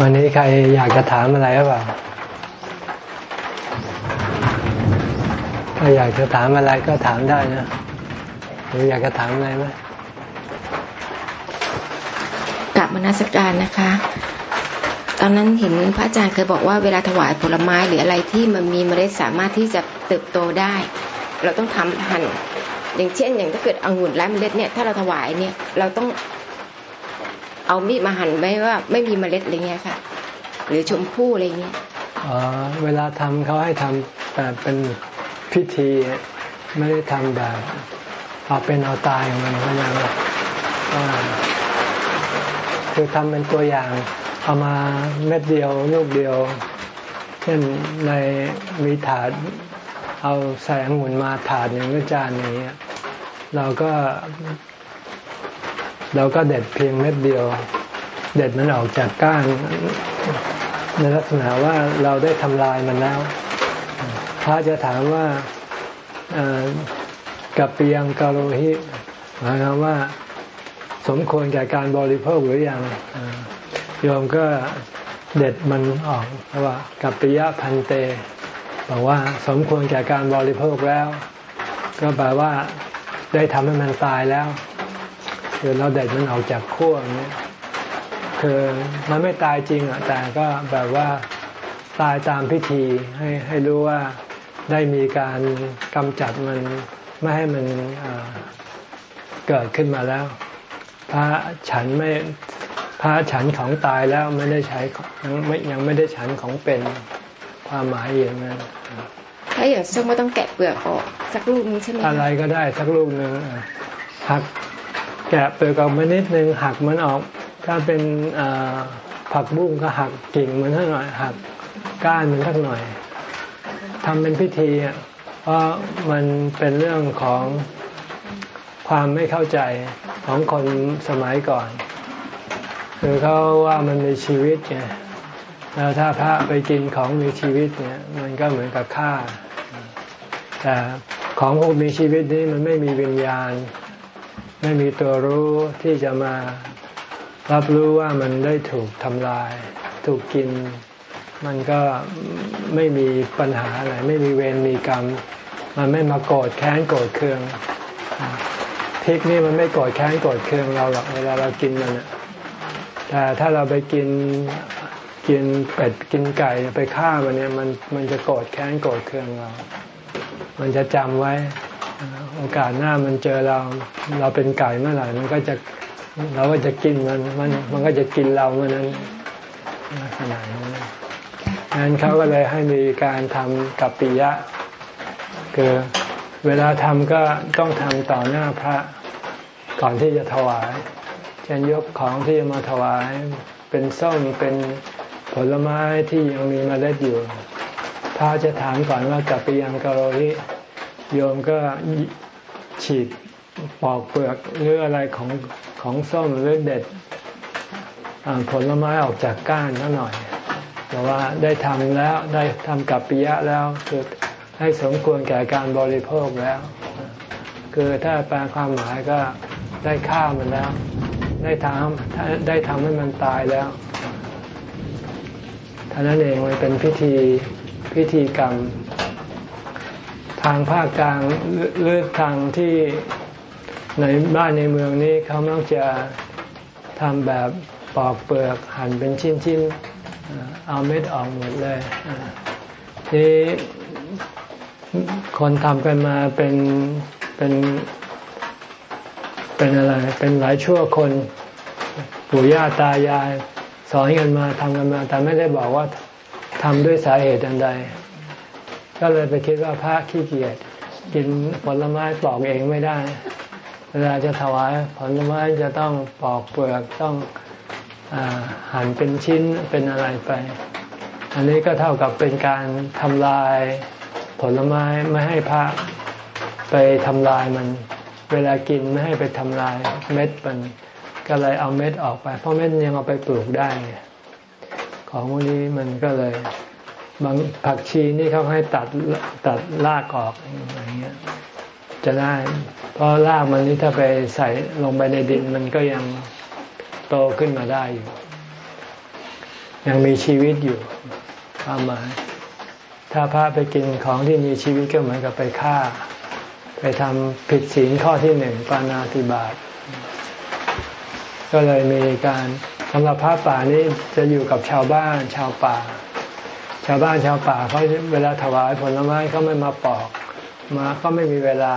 วันนี้ใครอยากจะถามอะไรหรือเปล่า ถ้าอยากจะถามอะไรก็ถามได้นะหรืออยากจะถามอะไรไหมกลับมานาสการนะคะ ตอนนั้นเห็นพระอาจารย์เคยบอกว่าเวลาถวายผลไม้หรืออะไรที่มันมีเมล็ดสามารถที่จะเติบโตได้ เราต้องทำหั่นอย่างเช่น อย่างถ้าเกิดองุ่นไร้เมล็ดเนี่ยถ้าเราถวายเนี่ยเราต้อง เอามีดมาหั่นไว้ว่า ไม่มีเมล็ดอะไรเงี้ยค่ะ หรือชมพู่อะไรเงี้ยอ๋อเวลาทำเขาให้ทำแบบเป็นพิธีไม่ได้ทำแบบเอาเป็นเอาตายของมันเพราะนั้นคือทำเป็นตัวอย่างเอามาเม็ดเดียวลูกเดียว เช่นในมีถาดเอาใส่องุ่นมาถาดหนึ่งก็จานนี้เราก็ เราก็เด็ดเพียงเม็ดเดียว เด็ดมันออกจากก้านในลักษณะว่าเราได้ทำลายมันแล้วพระจะถามว่ากับเปียงกาโลหิหมายความว่า สมควรแก่การบริโภคหรือยังโยมก็เด็ดมันออกว่ากับปิยะพันเตบอกว่าสมควรแก่การบริโภคแล้ว ก็แปลว่าได้ทำให้มันตายแล้ว คือเราเด็ดมันออกจากขั้วนี้คือมันไม่ตายจริงอะแต่ก็แบบว่าตายตามพิธีให้ให้รู้ว่าได้มีการกำจัดมันไม่ให้มันเกิดขึ้นมาแล้ว พระฉันไม่พระฉันของตายแล้วไม่ได้ใช้ยังไม่ยังไม่ได้ฉันของเป็นความหมายอย่างนั้นถ้าอย่างซึ่งไม่ต้องแกะเปลือกออกสักลูกนึงใช่ไหมอะไรก็ได้สักลูกนึงหัก แกะเปลือกออกมานิดนึงหักมันออก ถ้าเป็นผักบุ้งก็หักกิ่งมันสักหน่อย หักก้านมันสักหน่อยทำเป็นพิธีอะเพราะมันเป็นเรื่องของความไม่เข้าใจของคนสมัยก่อน คือเขาว่ามันมีชีวิตไงแล้วถ้าพระไปกินของมีชีวิตเนี่ยมันก็เหมือนกับฆ่า แต่ของพวกมีชีวิตนี้มันไม่มีวิญญาณ ไม่มีตัวรู้ที่จะมารับรู้ว่ามันได้ถูกทำลาย ถูกกิน มันก็ไม่มีปัญหาอะไร ไม่มีเวรมีกรรม มันไม่มาโกรธแค้นโกรธเคืองพริกนี่มันไม่โกรธแค้นโกรธเคืองเราหรอกเวลาเรากินมันแต่ถ้าเราไปกินกินเป็ดกินไก่ไปฆ่ามันเนี่ยมันมันจะโกรธแค้นโกรธเคืองเรา มันจะจำไว้ โอกาสหน้ามันเจอเรา เราเป็นไก่เมื่อไหร่มันก็จะเราก็จะกินมันมันมันก็จะกินเราเมื่อนั้นขนาดนั้นนั้นเขาก็เลยให้มีการทำกับปิยะ คือเวลาทำก็ต้องทำต่อหน้าพระก่อนที่จะถวายเช่นยกของที่จะมาถวายเป็นส้มเป็นผลไม้ที่ยังมีมเมล็ดอยู่พระจะถามก่อนว่ากับไปยังกะโรหิโยมก็ ฉีดปอกเปลือกหรืออะไรของของส้มหรือเด็ดผลไม้ออกจากก้านนิดหน่อย แต่ว่าได้ทำแล้วได้ทำกับปิยะแล้วคือให้สมควรแก่การบริโภคแล้ว คือถ้าแปลความหมายก็ได้ฆ่ามันแล้ว ได้ทำได้ทำให้มันตายแล้วท่านั้นเองมันเป็นพิธีพิธีกรรม ทางภาคกลางหรือทางที่ในบ้านในเมืองนี้เขามักจะทำแบบปอกเปลือกหั่นเป็นชิ้นๆ เอาเม็ดออกหมดเลยที่คนทำกันมาเป็นเป็นเป็นอะไร เป็นหลายชั่วคนปู่ย่าตายาย สอนกันมาทำกันมา แต่ไม่ได้บอกว่าทำด้วยสาเหตุอันใด ก็เลยไปคิดว่าพระขี้เกียจกินผลไม้ปอกเองไม่ได้ เวลาจะถวายผลไม้จะต้องปอกเปลือกต้องอหั่นเป็นชิ้นเป็นอะไรไป อันนี้ก็เท่ากับเป็นการทำลายผลไม้ไม่ให้พระไปทำลายมัน เวลากินไม่ให้ไปทำลายเม็ดมันก็เลยเอาเม็ดออกไป เพราะเม็ดยังเอาไปปลูกได้ ของพวกนี้มันก็เลย บางผักชีนี่เขาให้ตัดตัดรากออกอย่างเงี้ยจะได้ เพราะรากมันนี่ถ้าไปใส่ลงไปในดินมันก็ยังโตขึ้นมาได้อยู่ ยังมีชีวิตอยู่ความหมายถ้าพระไปกินของที่มีชีวิตก็เหมือนกับไปฆ่า ไปทำผิดศีลข้อที่หนึ่งปานาติบาตก็เลยมีการสำหรับพระป่านี้จะอยู่กับชาวบ้านชาวป่า ชาวบ้านชาวป่าเขาเวลาถวายผลไม้เขาไม่มาปอก มาก็ไม่มีเวลา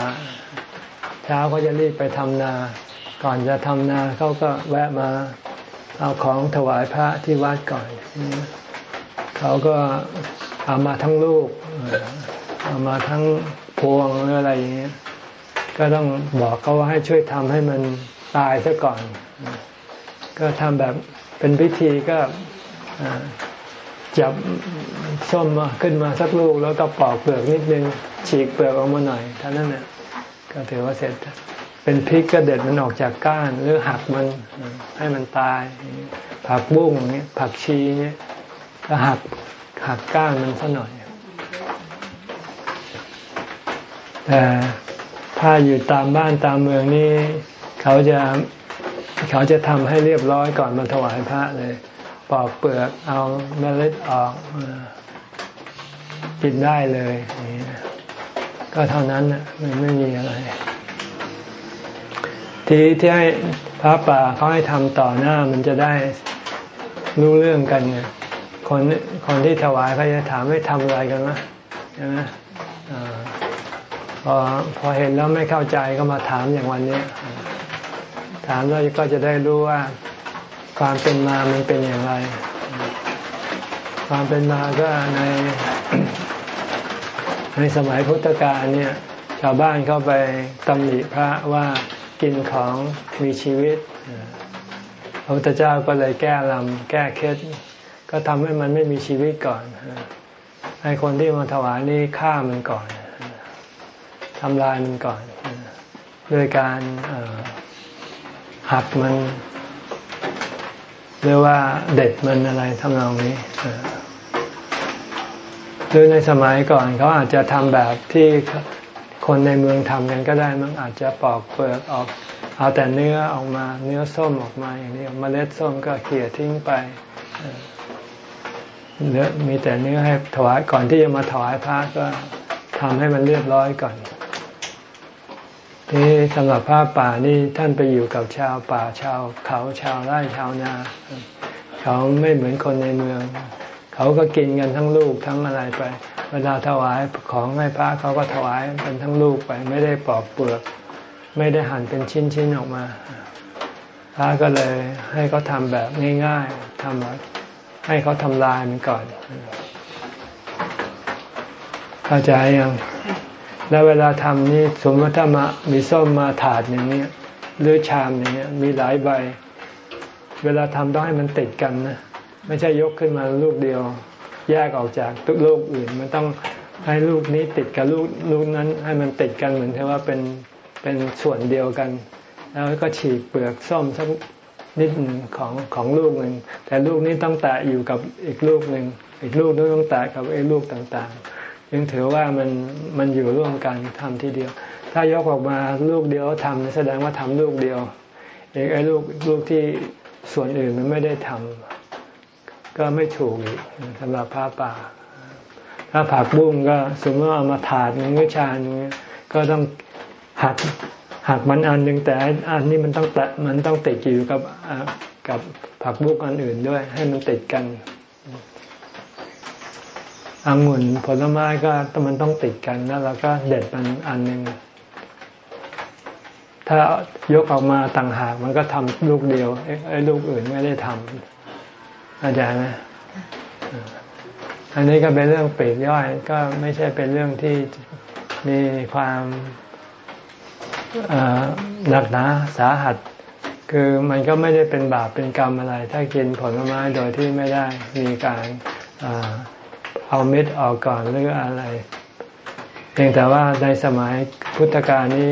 เช้าเขาจะรีบไปทำนา ก่อนจะทำนาเขาก็แวะมาเอาของถวายพระที่วัดก่อน เขาก็เอามาทั้งลูกเอามาทั้งพวงหรืออะไรอย่างเงี้ยก็ต้องบอกเขาว่าให้ช่วยทำให้มันตายซะก่อน ก็ทำแบบเป็นพิธีก็ จับส้มมาขึ้นมาสักลูกแล้วก็ปอกเปลือกนิดนึงฉีกเปลือกออกมาหน่อยเท่านั้นเนี่ยก็ถือว่าเสร็จ เป็นพริกก็เด็ดมันออกจากก้าน หรือหักมันให้มันตาย ผักบุ้งนี้ผักชีนี้ก็หักหักก้านมันซะหน่อย แต่ถ้าอยู่ตามบ้านตามเมืองนี่เขาจะเขาจะทำให้เรียบร้อยก่อนมาถวายพระเลย ปอกเปลือกเอาเมล็ดออกกินได้เลยก็เท่านั้นนะมันไม่มีอะไร ที่ที่ให้พระป่าเขาให้ทำต่อหน้ามันจะได้รู้เรื่องกันเนี่ยคนคนที่ถวายเขาจะถามให้ทำอะไรกันนะใช่ไหมพอพอเห็นแล้วไม่เข้าใจก็มาถามอย่างวันนี้ ถามแล้วก็จะได้รู้ว่า ความเป็นมามันเป็นอย่างไร ความเป็นมาก็ในในสมัยพุทธกาลเนี่ยชาวบ้านเข้าไปตำหนิพระว่ากินของมีชีวิตพระพุทธเจ้าก็เลยแก้ลำแก้เคล็ดก็ทำให้มันไม่มีชีวิตก่อนให้คนที่มาถวายนี่ฆ่ามันก่อนทำลายมันก่อน โดยการหักมัน หรือว่าเด็ดมันอะไรทำนองนี้หรือในสมัยก่อนเขาอาจจะทำแบบที่คนในเมืองทำกันก็ได้มันอาจจะปอกเปลือกออก เอาแต่เนื้อออกมาเนื้อส้มออกมาอย่างนี้มเมล็ดส้มก็เขี่ยทิ้งไปเนื้อมีแต่เนื้อให้ถวายก่อนที่จะมาถวายพระก็ทำให้มันเรียบร้อยก่อน ที่สำหรับพระป่านี่ท่านไปอยู่กับชาวป่าชาวเขาชาวไร่ชาวนา เขาไม่เหมือนคนในเมือง เขาก็กินกันทั้งลูกทั้งอะไรไป เวลาถวายของให้พระเขาก็ถวายเป็นทั้งลูกไป ไม่ได้ปอกเปลือก ไม่ได้หั่นเป็นชิ้นๆออกมา พระก็เลยให้เขาทำแบบง่ายๆทำแบบให้เขาทำลายมันก่อน เข้าใจยัง แล้วเวลาทำนี่สมมติถ้ามามีส้มมาถาดอย่างนี้หรือชามอย่างเงี้มีหลายใบ เวลาทำต้องให้มันติดกันนะไม่ใช่ยกขึ้นมาลูกเดียว แยกออกจากทุกลูกอื่น มันต้องให้ลูกนี้ติดกับลูกลูกนั้น ให้มันติดกันเหมือนที่ว่าเป็นเป็นส่วนเดียวกัน แล้วก็ฉีกเปลือกส้มสักนิดของของลูกหนึ่งแต่ลูกนี้ต้องแตะอยู่กับอีกลูกหนึ่งอีกลูกนึงต้องแตะกับไอ้ลูกต่างๆ ยังถือว่ามันมันอยู่ร่วมกันทำทีเดียว ถ้ายกออกมาลูกเดียวทำแสดงว่าทำลูกเดียวเอกไอ้ลูกลูกที่ส่วนอื่นมันไม่ได้ทำก็ไม่ถูกอีกสำหรับผ้าป่า ถ้าผักบุ้งก็สมมติเอามาถาดนึงหรือชานึงก็ต้องหักหักมันอันหนึ่งแต่อันนี้มันต้องแตะมันต้องติดอยู่กับกับผักบุกอันอื่นด้วย ให้มันติดกัน องุ่นผลไม้ก็มันต้องติดกันแล้วเราก็เด็ดมันอันหนึ่งถ้ายกออกมาต่างหากมันก็ทำลูกเดียวไอ้ลูกอื่นไม่ได้ทำอาจารย์ไหมอันนี้ก็เป็นเรื่องเปรียบย่อย ก็ไม่ใช่เป็นเรื่องที่มีความหนักหนาสาหัส คือมันก็ไม่ได้เป็นบาปเป็นกรรมอะไร ถ้ากินผลไม้โดยที่ไม่ได้มีการ เอาเม็ดออกก่อนหรืออะไร เพียงแต่ว่าในสมัยพุทธกาลนี้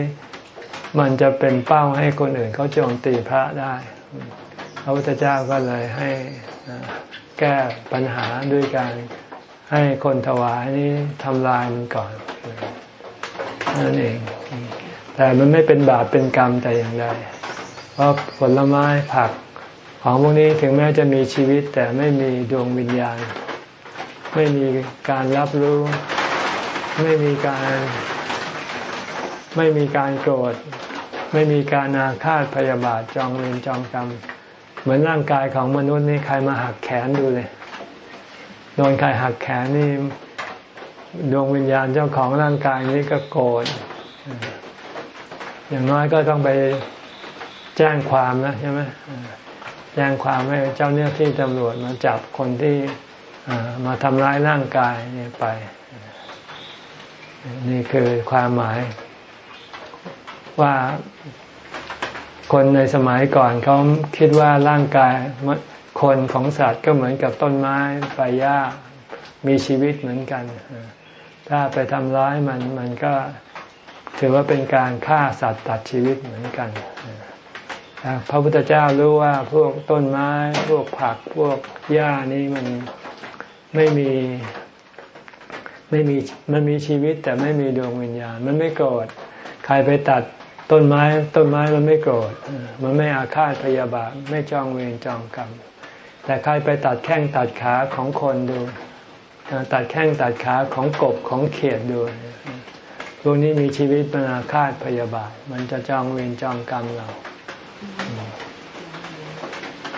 มันจะเป็นเป้าให้คนอื่นเขาโจมตีพระได้ พระพุทธเจ้าก็เลยให้แก้ปัญหาด้วยการให้คนถวายนี้ทำลายมันก่อนนั่นเอง แต่มันไม่เป็นบาปเป็นกรรมแต่อย่างใด เพราะผลไม้ผักขของพวกนี้ถึงแม้จะมีชีวิตแต่ไม่มีดวงวิญญาณ ไม่มีการรับรู้ ไม่มีการ ไม่มีการโกรธ ไม่มีการอาฆาตพยาบาทจองเวรจองกรรม เหมือนร่างกายของมนุษย์นี่ใครมาหักแขนดูเลยโดนใครหักแขนนี่ดวงวิญญาณเจ้าของร่างกายนี้ก็โกรธอย่างน้อยก็ต้องไปแจ้งความนะใช่ไหมแจ้งความให้เจ้าเนื้อที่ตำรวจมาจับคนที่ มาทำร้ายร่างกายนี่ไป นี่คือความหมายว่าคนในสมัยก่อนเขาคิดว่าร่างกายคนของสัตว์ก็เหมือนกับต้นไม้ใบหญ้ามีชีวิตเหมือนกัน ถ้าไปทำร้ายมันมันก็ถือว่าเป็นการฆ่าสัตว์ตัดชีวิตเหมือนกัน พระพุทธเจ้ารู้ว่าพวกต้นไม้ พวกผักพวกหญ้านี้มัน ไม่มีไม่มีมันมีชีวิตแต่ไม่มีดวงวิญญาณ มันไม่โกรธใครไปตัดต้นไม้ ต้นไม้มันไม่โกรธมันไม่อาฆาตพยาบาทไม่จองเวรจองกรรมแต่ใครไปตัดแข้งตัดขาของคนดู ตัดแข้งตัดขาของกบของเขียดดูพวกนี้มีชีวิตเป็นอาฆาตพยาบาท มันจะจองเวรจองกรรมเรา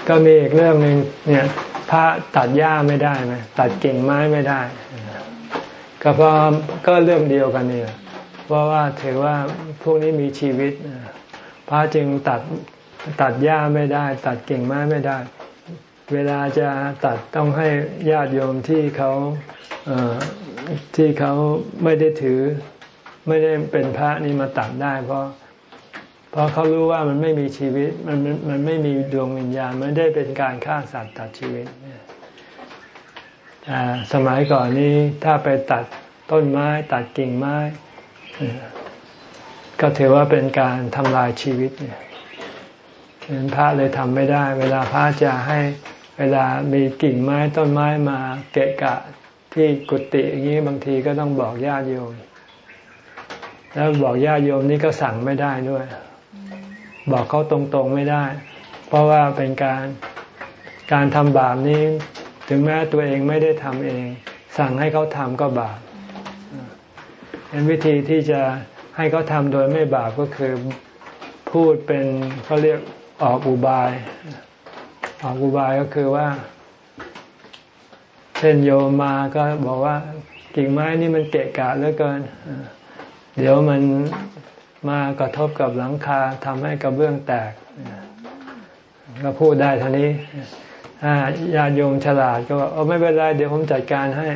ก็มีอีกเรื่องหนึ่งเนี่ย พระตัดหญ้าไม่ได้ไหมตัดกิ่งไม้ไม่ได้ ก็เพราะก็เรื่องเดียวกันนี่แหละเพราะว่าถือว่าพวกนี้มีชีวิต พระจึงตัดตัดหญ้าไม่ได้ ตัดกิ่งไม้ไม่ได้ เวลาจะตัดต้องให้ญาติโยมที่เขาที่เขาไม่ได้ถือ ไม่ได้เป็นพระนี่มาตัดได้ เพราะ เพราะเขารู้ว่ามันไม่มีชีวิตมันมันไม่มีดวงวิญญาณมันได้เป็นการฆ่าสัตว์ตัดชีวิตแต่สมัยก่อนนี้ถ้าไปตัดต้นไม้ตัดกิ่งไม้ ก็ถือว่าเป็นการทำลายชีวิตเนี่ยเห็นพระเลยทำไม่ได้ เวลาพระจะให้เวลามีกิ่งไม้ต้นไม้มาเกะกะที่กุฏิอย่างนี้บางทีก็ต้องบอกญาติโยม แล้วบอกญาติโยมนี่ก็สั่งไม่ได้ด้วย บอกเขาตรงๆไม่ได้ เพราะว่าเป็นการการทำบาปนี้ ถึงแม้ตัวเองไม่ได้ทำเอง สั่งให้เขาทำก็บาปเป็นวิธีที่จะให้เขาทำโดยไม่บาปก็คือพูดเป็นเขาเรียกออกอุบาย ออกอุบายก็คือว่า เช่นโยมมาก็บอกว่ากิ่งไม้นี่มันเกะกะเหลือเกิน เดี๋ยวมัน มากระทบกับหลังคาทำให้กระเบื้องแตก ก็พูดได้ท่านี้ถ้าญาติโยมฉลาดก็บอกไม่เป็นไรเดี๋ยวผมจัดการให้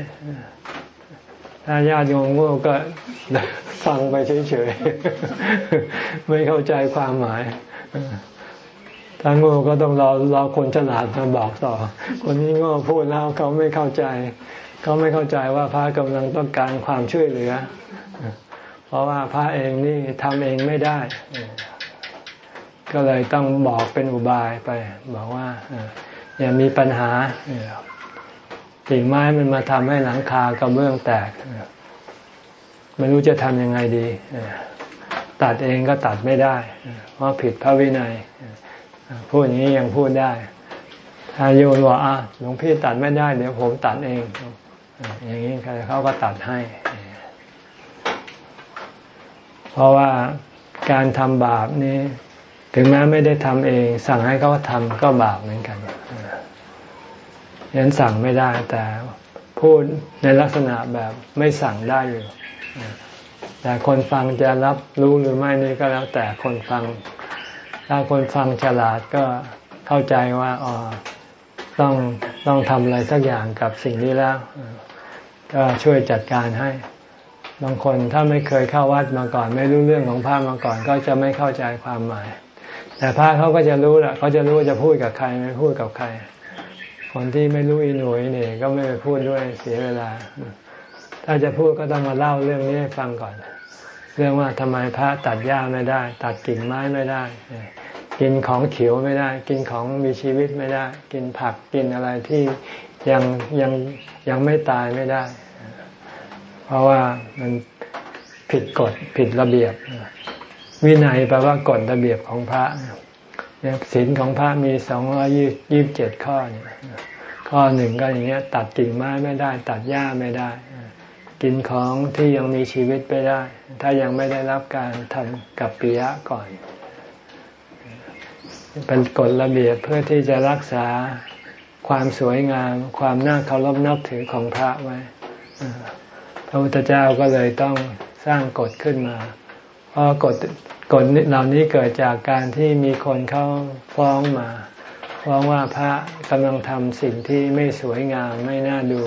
ถ้าญาติโยมโง่ก็ฟังไปเฉยๆ ไม่เข้าใจความหมาย ถ้าโง่ก็ต้องรอรอคนฉลาดมาบอกต่อ คนนี้โง่พูดแล้วเขาไม่เข้าใจ เขาไม่เข้าใจว่าพระกำลังต้องการความช่วยเหลือ ราะว่าพระเองนี่ทำเองไม่ได้ ก็เลยต้องบอกเป็นอุบายไป บอกว่าอย่ามีปัญหากิ่งไม้มันมาทำให้หลังคากระเบื้องแตกไม่รู้จะทำยังไงดีตัดเองก็ตัดไม่ได้ เพราะผิดพระวินัยพูดอย่างนี้ยังพูดได้ถ้าโยนว่าอะหลวงพี่ตัดไม่ได้ เดี๋ยวผมตัดเอง อย่างนี้เขาก็ตัดให้ เพราะว่าการทำบาปนี้ ถึงแม้ไม่ได้ทำเอง สั่งให้เขาทำก็บาปเหมือนกันยันสั่งไม่ได้แต่พูดในลักษณะแบบไม่สั่งได้อยู่แต่คนฟังจะรับรู้หรือไม่นี่ก็แล้วแต่คนฟัง ถ้าคนฟังฉลาดก็เข้าใจว่าอ๋อต้องต้องทำอะไรสักอย่างกับสิ่งนี้แล้ว ก็ช่วยจัดการให้ บางคนถ้าไม่เคยเข้าวัดมาก่อน ไม่รู้เรื่องของพระมาก่อน ก็จะไม่เข้าใจความหมาย แต่พระเขาก็จะรู้แหละเขาจะรู้จะพูดกับใครไม่พูดกับใคร คนที่ไม่รู้อีหน่ยเนี่ยก็ไม่ไปพูดด้วยเสียเวลา ถ้าจะพูดก็ต้องมาเล่าเรื่องนี้ให้ฟังก่อน เรื่องว่าทำไมพระตัดหญ้าไม่ได้ ตัดกิ่งไม้ไม่ได้ กินของเขียวไม่ได้ กินของมีชีวิตไม่ได้ กินผักกินอะไรที่ยังยังยังไม่ตายไม่ได้ ราะว่ามันผิดกฎผิดระเบียบ วินัยแปลว่ากฎระเบียบของพระเนี่ยศีลของพระมีสองร้อยี่บเจ็ดข้อเนี่ยข้อหนึ่งก็อย่างเงี้ย ตัดกิ่งไม้ไม่ได้ ตัดหญ้าไม่ได้ กินของที่ยังมีชีวิตไปได้ ถ้ายังไม่ได้รับการทำกับปิยะก่อน เป็นกฎระเบียบเพื่อที่จะรักษาความสวยงาม ความน่าเคารพนับถือของพระไว้ ระพุทธเจ้าก็เลยต้องสร้างกฎขึ้นมา เพราะกฎกฎเหล่านี้เกิดจากการที่มีคนเขาฟ้องมาฟ้องว่าพระกำลังทำสิ่งที่ไม่สวยงามไม่น่าดู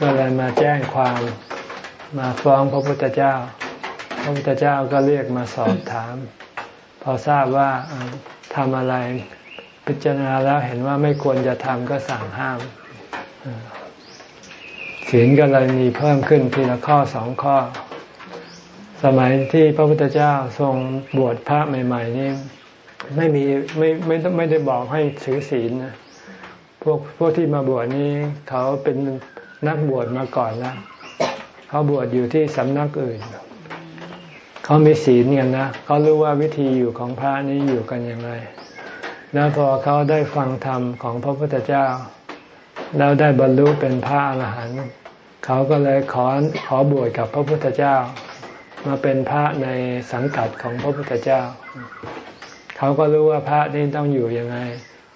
ก็เลยมาแจ้งความมาฟ้องพระพุทธเจ้า พระพุทธเจ้าก็เรียกมาสอบถาม พอทราบว่าทำอะไรพิจารณาแล้วเห็นว่าไม่ควรจะทำก็สั่งห้าม ศีลก็เลยมีเพิ่มขึ้นทีละข้อสองข้อ สมัยที่พระพุทธเจ้าทรงบวชพระใหม่ ๆ นี่ไม่มีไม่ไม่ไม่ได้บอกให้ถือศีลนะพวกพวกที่มาบวชนี้เขาเป็นนักบวชมาก่อนแล้วเขาบวชอยู่ที่สำนักอื่น เขามีศีลกันนะเขารู้ว่าวิธีอยู่ของพระนี้อยู่กันอย่างไร แล้วพอเขาได้ฟังธรรมของพระพุทธเจ้า แล้วได้บรรลุเป็นพระอรหันต์เขาก็เลยขอขอบวชกับพระพุทธเจ้า มาเป็นพระในสังกัดของพระพุทธเจ้า เขาก็รู้ว่าพระนี่ต้องอยู่ยังไง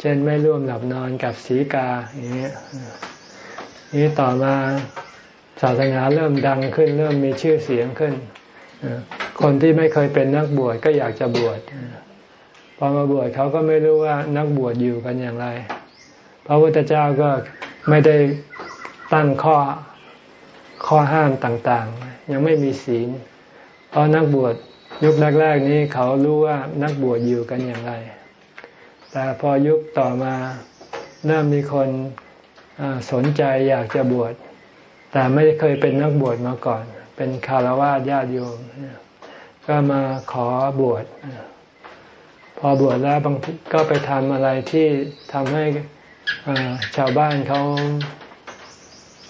เช่นไม่ร่วมหลับนอนกับศีกาอย่างนี้นี้ต่อมาศาสนาเริ่มดังขึ้น เริ่มมีชื่อเสียงขึ้น คนที่ไม่เคยเป็นนักบวชก็อยากจะบวชพอมาบวชเขาก็ไม่รู้ว่านักบวชอยู่กันอย่างไร พระพุทธเจ้าก็ ไม่ได้ตั้งข้อข้อห้ามต่างๆ ยังไม่มีศีล เพราะนักบวชยุคแรก ๆ นี้เขารู้ว่านักบวชอยู่กันอย่างไร แต่พอยุคต่อมาเริ่มมีคนสนใจอยากจะบวช แต่ไม่เคยเป็นนักบวชมาก่อน เป็นคารวะญาติโยม ก็มาขอบวช พอบวชแล้วบางก็ไปทำอะไรที่ทำให้ ชาวบ้านเขา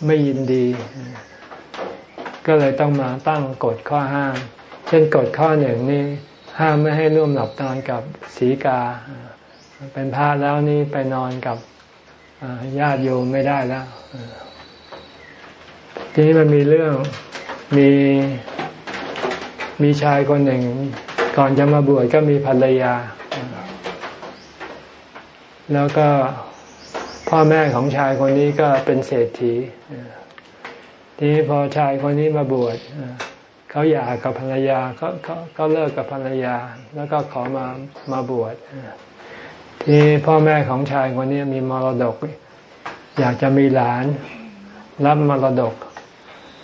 ไม่ยินดี ก็เลยต้องมาตั้งกฎข้อห้าม เช่นกฎข้อหนึ่งนี่ห้ามไม่ให้ร่วมหลับนอนกับศีกา เป็นพระแล้วนี่ไปนอนกับญาติโยมไม่ได้แล้ว ทีนี้มันมีเรื่องมีมีชายคนหนึ่ง ก่อนจะมาบวชก็มีภรรยา แล้วก็ พ่อแม่ของชายคนนี้ก็เป็นเศรษฐีทีนี้พอชายคนนี้มาบวชเขาหย่ากับภรรยาเขาเขาเขาเลิกกับภรรยา แล้วก็ขอมามาบวชที่พ่อแม่ของชายคนนี้มีมรดก อยากจะมีหลาน รับมรดก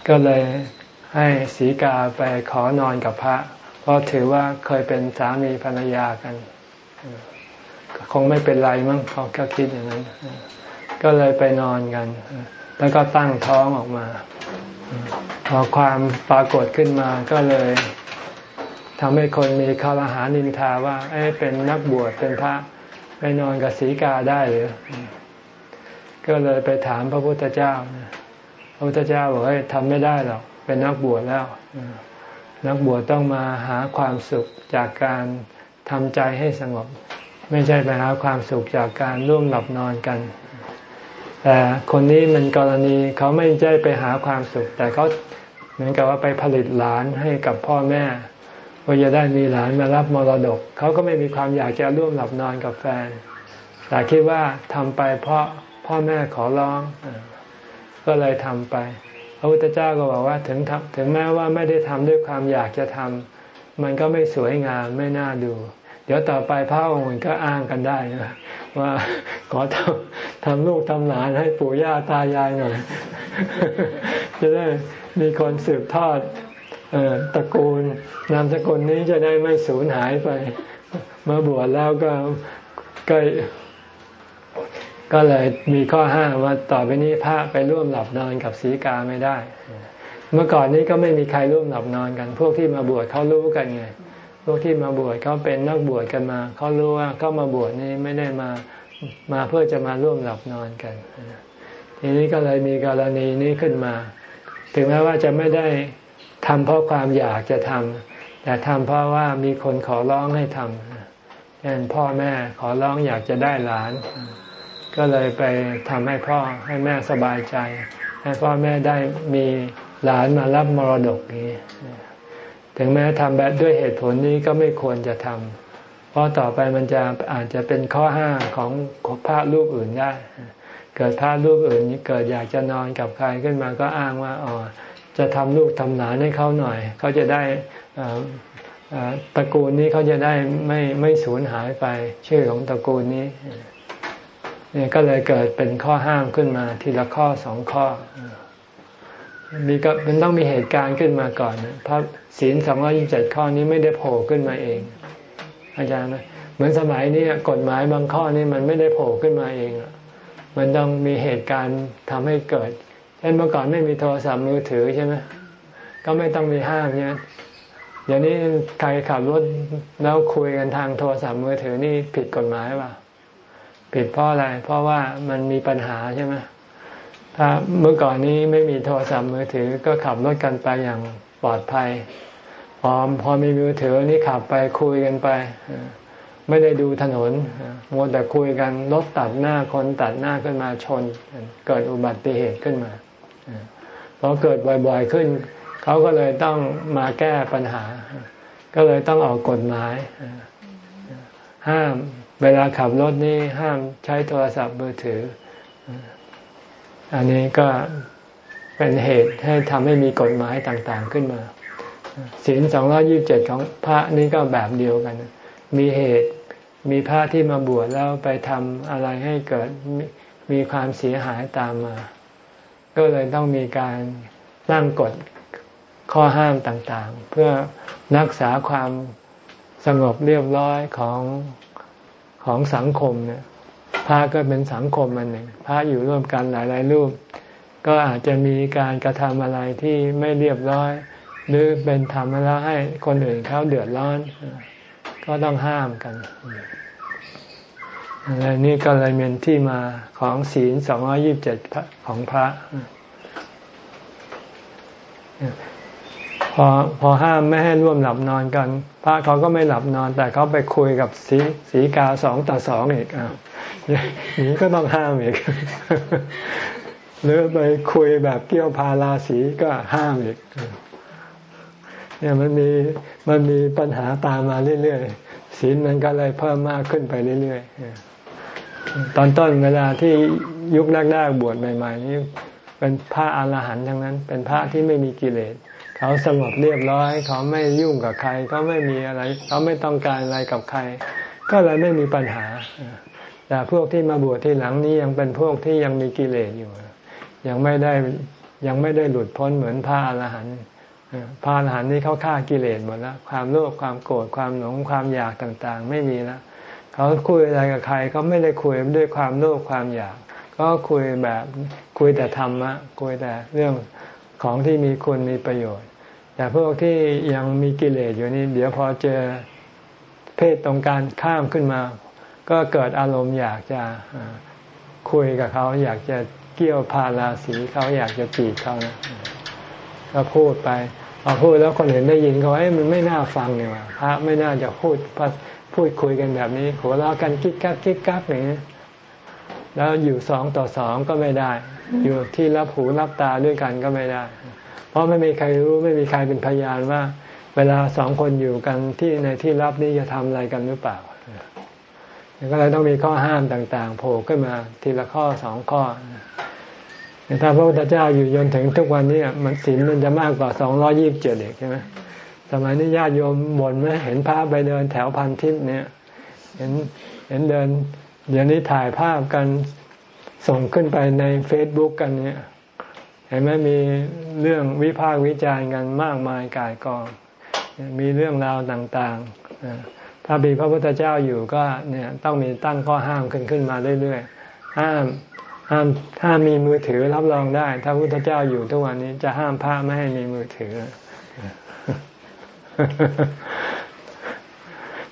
ก็เลยให้ศีกาไปขอนอนกับพระ เพราะถือว่าเคยเป็นสามีภรรยากัน คงไม่เป็นไรมั้งเขาก็คิดอย่างนั้น ก็เลยไปนอนกัน แล้วก็ตั้งท้องออกมา พอความปรากฏขึ้นมาก็เลยทำให้คนมีคารหานินทาว่าเอ้เป็นนักบวชเป็นพระไปนอนกับศีกาได้หรือก็เลยไปถามพระพุทธเจ้า พระพุทธเจ้าบอกให้ทำไม่ได้หรอก เป็นนักบวชแล้ว นักบวชต้องมาหาความสุขจากการทำใจให้สงบ ไม่ใช่ไปหาความสุขจากการร่วมหลับนอนกัน แต่คนนี้มันกรณีเขาไม่ใช่ไปหาความสุข แต่เขาเหมือนกับว่าไปผลิตหลานให้กับพ่อแม่ว่าจะได้มีหลานมารับมรดก เขาก็ไม่มีความอยากจะร่วมหลับนอนกับแฟน แต่คิดว่าทำไปเพราะพ่อแม่ขอร้อง ก็เลยทำไปพระพุทธเจ้าก็บอกว่าถึงถึงแม้ว่าไม่ได้ทำด้วยความอยากจะทำมันก็ไม่สวยงามไม่น่าดู เดี๋ยวต่อไปพระองค์ก็อ้างกันได้นะว่าขอทำทำลูกทำหลานให้ปู่ย่าตายายหน่อย จะได้มีคนสืบทอดตระกูลนามสกุลนี้จะได้ไม่สูญหายไป เมื่อบวชแล้วก็ก็ก็เลยมีข้อห้ามว่าต่อไปนี้พระไปร่วมหลับนอนกับศีกาไม่ได้ เมื่อก่อนนี้ก็ไม่มีใครร่วมหลับนอนกัน พวกที่มาบวชเขารู้กันไง พวกที่มาบวชเขาเป็นนักบวชกันมา เขารู้ว่าเขามาบวชนี่ไม่ได้มามาเพื่อจะมาร่วมหลับนอนกัน ทีนี้ก็เลยมีกรณีนี้ขึ้นมา ถึงแม้ว่าจะไม่ได้ทำเพราะความอยากจะทำแต่ทำเพราะว่ามีคนขอร้องให้ทำช่นพ่อแม่ขอร้องอยากจะได้หลาน ก็เลยไปทำให้พ่อให้แม่สบายใจ ให้พ่อแม่ได้มีหลานมารับมรดกนี้ ถึงแม้ทำแบบด้วยเหตุผลนี้ก็ไม่ควรจะทำเพราะต่อไปมันจะอาจจะเป็นข้อห้าของพระรูปอื่นได้ เกิดพระรูปอื่นเกิดอยากจะนอนกับใครขึ้นมาก็อ้างว่าอ๋อจะทำลูกทำหลานให้เขาหน่อยเขาจะได้ตระกูลนี้เขาจะได้ไม่ไม่สูญหายไป ชื่อของตระกูลนี้เนี่ยก็เลยเกิดเป็นข้อห้ามขึ้นมาทีละข้อสองข้อ มีก็มันต้องมีเหตุการณ์ขึ้นมาก่อนเพระศีลสองร้อยี่สิบเจ็ดข้อนี้ไม่ได้โผล่ขึ้นมาเอง อาจารย์นะเหมือนสมัยนี้กฎหมายบางข้อนี้มันไม่ได้โผล่ขึ้นมาเองมันต้องมีเหตุการณ์ทำให้เกิด เช่นเมื่อก่อนไม่มีโทรศัพท์มือถือใช่ไหมก็ไม่ต้องมีห้ามเนี่ยเดี๋ยวนี้ใครขับรถแล้วคุยกันทางโทรศัพท์มือถือนี่ผิดกฎหมายป่ะผิดเพราะอะไร เพราะว่ามันมีปัญหาใช่ไหม ถ้าเมื่อก่อนนี้ไม่มีโทรศัพท์มือถือก็ขับรถกันไปอย่างปลอดภัย พอพอมีมือถือนี่ขับไปคุยกันไป ไม่ได้ดูถนนมัวแต่คุยกันรถตัดหน้าคนตัดหน้าขึ้นมาชน เกิดอุบัติเหตุขึ้นมาพอเกิดบ่อยๆขึ้น เขาก็เลยต้องมาแก้ปัญหา ก็เลยต้องออกกฎหมาย ห้ามเวลาขับรถนี่ห้ามใช้โทรศัพท์มือถือ อันนี้ก็เป็นเหตุให้ทำให้มีกฎหมายต่างๆขึ้นมาศีลสองร้อยี่บเจ็ดของพระนี่ก็แบบเดียวกัน มีเหตุมีพระที่มาบวชแล้วไปทำอะไรให้เกิดมีความเสียหายตามมา ก็เลยต้องมีการตั้งกฎข้อห้ามต่างๆ เพื่อรักษาความสงบเรียบร้อยของของสังคมเนี่ย พระก็เป็นสังคมมันหนึ่งพระอยู่ร่วมกันหลายๆรูป ก็อาจจะมีการกระทำอะไรที่ไม่เรียบร้อย หรือเป็นทำแล้วให้คนอื่นเขาเดือดร้อน ก็ต้องห้ามกันอะไรนี่ก็เลยเป็นที่มาของศีลสองยี่บเจ็ดของพระ พอพอห้ามไม่ให้ร่วมหลับนอนกัน พระเขาก็ไม่หลับนอน แต่เขาไปคุยกับสีสีกาสองต่อสองอีกอะอย่างนี้ก็ต้องห้ามอีก หรือไปคุยแบบเกี่ยวพาราสีก็ห้ามอีก เนี่ยมันมีมันมีปัญหาตามมาเรื่อยๆศีลมันก็เลยเพิ่มมากขึ้นไปเรื่อยๆตอนต้นเวลาที่ยุคแรกๆบวชใหม่ ๆ นี้เป็นพระอรหันต์ทั้งนั้น เป็นพระที่ไม่มีกิเลส เขาสงบเรียบร้อย เขาไม่ยุ่งกับใคร เขาไม่มีอะไร เขาไม่ต้องการอะไรกับใคร ก็เลยไม่มีปัญหา แต่พวกที่มาบวชที่หลังนี้ยังเป็นพวกที่ยังมีกิเลสอยู่ ยังไม่ได้ยังไม่ได้หลุดพ้นเหมือนพระอรหันต์พระอรหันต์นี่เขาฆ่ากิเลสหมดแล้วความโลภความโกรธความหลงความอยากต่างๆ ไม่มีแล้วเขาคุยอะไรกับใครเขาไม่ได้คุยด้วยความโลภความอยาก ก็คุยแบบคุยแต่ธรรมะคุยแต่เรื่อง ของที่มีคุณมีประโยชน์ แต่พวกที่ยังมีกิเลสอยู่นี่เดี๋ยวพอเจอเพศตรงการข้ามขึ้นมา ก็เกิดอารมณ์อยากจะคุยกับเขาอยากจะเกี่ยวพาราสีเขาอยากจะจีบเขานะก็พูดไปพอพูดแล้วคนเห็นได้ยินเขาไอ้มันไม่น่าฟังเนี่ยพระไม่น่าจะพูดพูดคุยกันแบบนี้หัวเราะกันกิ๊กกักกิ๊กกักอย่างนี้แล้วอยู่สองต่อสองก็ไม่ได้ อยู่ที่รับหูรับตาด้วยกันก็ไม่ได้ เพราะไม่มีใครรู้ไม่มีใครเป็นพยานว่า เวลาสองคนอยู่กันที่ในที่รับนี้จะทำอะไรกันหรือเปล่าก็เลยต้องมีข้อห้ามต่างๆโผล่ขึ้นมาทีละข้อสองข้อถ้าพระพุทธเจ้าอยู่จนถึงทุกวันนี้มันศีลมันจะมากกว่าสองร้อยี่บเจ็ดเด็กใช่ไหมสมัยนี้ญาติโยมบ่นไหมเห็นพระไปเดินแถวพันทิพย์เนี่ย เห็นเห็นเดิน เดี๋ยวนี้ถ่ายภาพกัน ส่งขึ้นไปในเฟซบุ๊กกันเนี่ย เห็นไหมมีเรื่องวิพากษ์วิจารณ์กันมากมายกายกอง มีเรื่องราวต่างๆ ถ้ามีพระพุทธเจ้าอยู่ก็เนี่ยต้องมีตั้งข้อห้ามขึ้นขึ้นมาเรื่อยๆ ห้ามห้ามถ้ามีมือถือรับรองได้ ถ้าพุทธเจ้าอยู่ทุกวันนี้จะห้ามพระไม่ให้มีมือถือ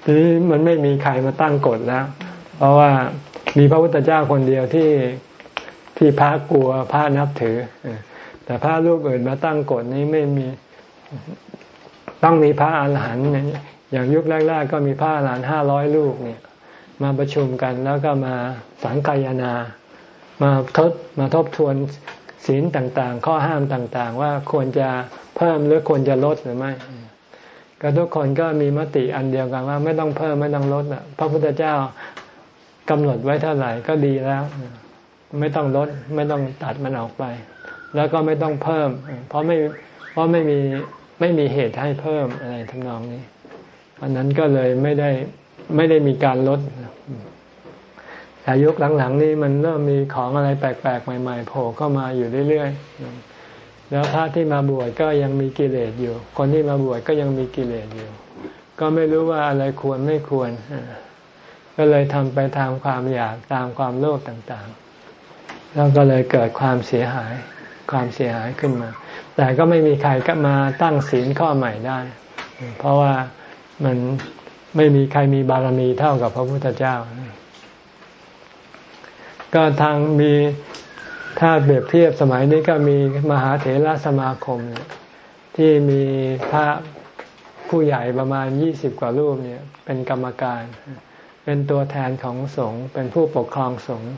ทีนี้มันไม่มีใครมาตั้งกฎแล้ว เพราะว่า มีพระพุทธเจ้าคนเดียวที่ที่พระกลัวพระนับถือ แต่พระรูปอื่นมาตั้งกฎนี้ไม่มีต้องมีพระอาหารหันต์อย่างยุคแรก ๆ ก็มีพระหลานห้าร้อยลูกเนี่ย มาประชุมกันแล้วก็มาสังกายนา มาทบมาทบทวนศีลต่างๆ ข้อห้ามต่างๆ ว่าควรจะเพิ่มหรือควรจะลดหรือไม่ก็ทุกคนก็มีมติอันเดียวกันว่าไม่ต้องเพิ่มไม่ต้องลดพระพุทธเจ้า กำหนดไว้เท่าไหร่ก็ดีแล้ว ไม่ต้องลดไม่ต้องตัดมันออกไป แล้วก็ไม่ต้องเพิ่ม เพราะไม่เพราะไม่มีไม่มีเหตุให้เพิ่มอะไรทำนองนี้อันนั้นก็เลยไม่ได้ไม่ได้มีการลดแต่ยุคหลังๆ นี้มันเริ่มมีของอะไรแปลกๆ ใหม่ๆโผล่เข้ามาอยู่เรื่อยๆ แล้วพระที่มาบวชก็ยังมีกิเลสอยู่ คนที่มาบวชก็ยังมีกิเลสอยู่ ก็ไม่รู้ว่าอะไรควรไม่ควร ก็เลยทำไปตามความอยากตามความโลภต่างๆ แล้วก็เลยเกิดความเสียหายความเสียหายขึ้นมา แต่ก็ไม่มีใครก็มาตั้งศีลข้อใหม่ได้ เพราะว่ามันไม่มีใครมีบารมีเท่ากับพระพุทธเจ้า ก็ทางมีถ้าเปรียบเทียบสมัยนี้ก็มีมหาเถรสมาคม ที่มีพระผู้ใหญ่ประมาณยี่สิบกว่ารูปเนี่ย เป็นกรรมการ เป็นตัวแทนของสงฆ์เป็นผู้ปกครองสงฆ์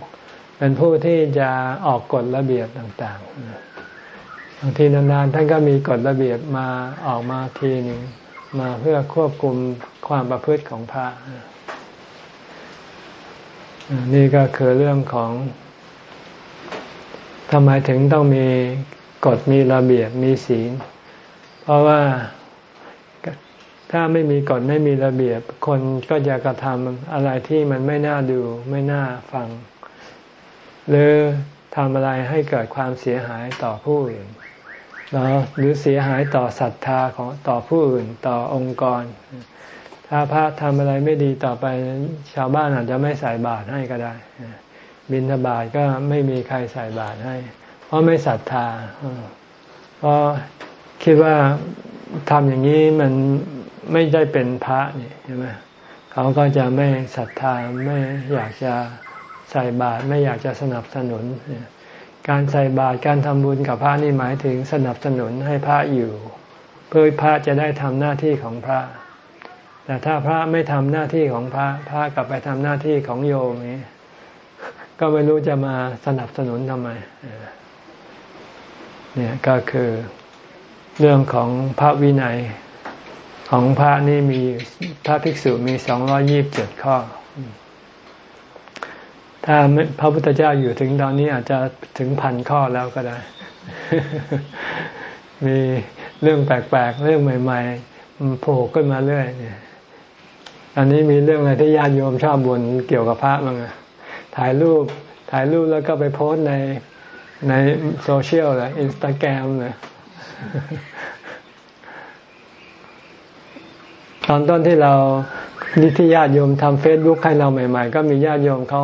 เป็นผู้ที่จะออกกฎระเบียบต่างๆบางทีนานๆท่านก็มีกฎระเบียบมาออกมาทีหนึ่งมาเพื่อควบคุมความประพฤติของพระนี่ก็คือเรื่องของทำไมถึงต้องมีกฎมีระเบียบมีศีล เพราะว่า ถ้าไม่มีกฎไม่มีระเบียบ คนก็จะกระทำอะไรที่มันไม่น่าดูไม่น่าฟัง หรือทำอะไรให้เกิดความเสียหายต่อผู้อื่นหรือเสียหายต่อศรัทธาของต่อผู้อื่นต่อองค์กร ถ้าพระทำอะไรไม่ดีต่อไปชาวบ้านอาจจะไม่ใส่บาตรให้ก็ได้ บิณฑบาตก็ไม่มีใครใส่บาตรให้ เพราะไม่ศรัทธาเพราะคิดว่าทำอย่างนี้มัน ไม่ได้เป็นพระนี่ใช่ไหมเขาก็จะไม่ศรัทธาไม่อยากจะใส่บาตรไม่อยากจะสนับสนุน การใส่บาตรการทำบุญกับพระนี่หมายถึงสนับสนุนให้พระอยู่ เพื่อพระจะได้ทำหน้าที่ของพระ แต่ถ้าพระไม่ทำหน้าที่ของพระ พระกลับไปทำหน้าที่ของโยมนี้ก็ไม่รู้จะมาสนับสนุนทำไมเนี่ยก็คือเรื่องของพระวินัย ของพระนี่มีพระภิกษุมีสองร้อยี่บเจ็ดข้อ ถ้าพระพุทธเจ้าอยู่ถึงตอนนี้อาจจะถึงพันข้อแล้วก็ได้ มีเรื่องแปลกๆ เรื่องใหม่ๆโผล่ขึ้นมาเรื่อยเนี่ยอันนี้มีเรื่องอะไรที่ญาติโยมชอบบ่นเกี่ยวกับพระบ้างอะถ่ายรูปถ่ายรูปแล้วก็ไปโพสต์ในในโซเชียลเลยอินสตาแกรมเลย ตอนต้นที่เรานิที่ญาติโยมทำเฟซบุ๊กให้เราใหม่ ๆ ก็มีญาติโยมเขา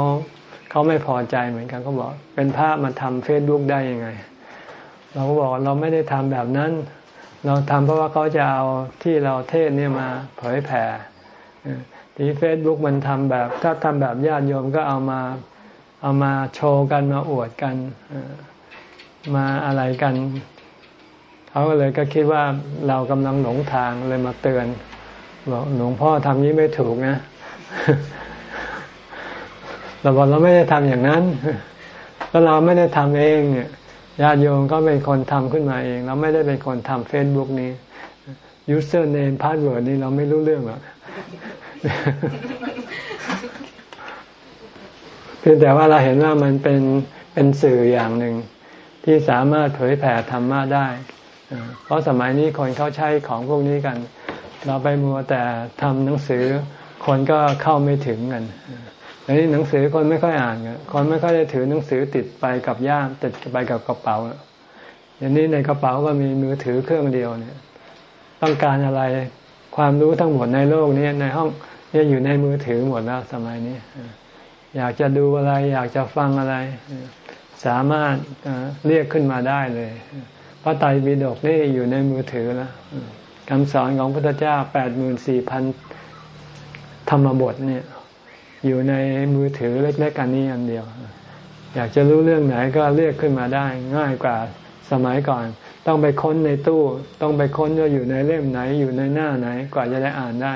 เขาไม่พอใจเหมือนกันเขาบอก เป็นพระมาทำเฟซบุ๊กได้ยังไง เราก็บอกเราไม่ได้ทำแบบนั้น เราทำเพราะว่าเขาจะเอาที่เราเทศน์เนี่ยมาเผยแผ่ที่เฟซบุ๊กมันทำแบบ ถ้าทำแบบญาติโยมก็เอามาเอามาโชว์กันมาอวดกันมาอะไรกัน เขาก็เลยก็คิดว่าเรากำลังหลงทางเลยมาเตือน บอกหลวงพ่อทำนี้ไม่ถูกนะเราบอกเราไม่ได้ทำอย่างนั้นแล้วเราไม่ได้ทำเองเนี่ยญาติโยมก็เป็นคนทำขึ้นมาเอง เราไม่ได้เป็นคนทำเฟซบุ๊กนี้ user name password นี้เราไม่รู้เรื่องหรอกเพียงแต่ว่าเราเห็นว่ามันเป็นเป็นสื่ออย่างหนึ่งที่สามารถเผยแผ่ธรรมะได้ เพราะสมัยนี้คนเขาใช้ของพวกนี้กัน เราไปมัวแต่ทำหนังสือคนก็เข้าไม่ถึงกันอันนี้หนังสือคนไม่ค่อยอ่านกันคนไม่ค่อยได้ถือหนังสือติดไปกับย่ามติดไปกับกระเป๋าอย่างนี้ในกระเป๋าก็มีมือถือเครื่องเดียวเนี่ย ต้องการอะไรความรู้ทั้งหมดในโลกนี้ในห้องนี่อยู่ในมือถือหมดแล้วสมัยนี้อยากจะดูอะไร อยากจะฟังอะไร สามารถเรียกขึ้นมาได้เลยพระไตรปิฎกนี่อยู่ในมือถือแล้ว คำสอนของพระพุทธเจ้าแปดหมื่นสี่พันธรรมบทเนี่ยอยู่ในมือถือเล็กๆกันนี้อันเดียว อยากจะรู้เรื่องไหนก็เรียกขึ้นมาได้ ง่ายกว่าสมัยก่อน ต้องไปค้นในตู้ ต้องไปค้นว่าอยู่ในเล่มไหนอยู่ในหน้าไหนกว่าจะได้อ่านได้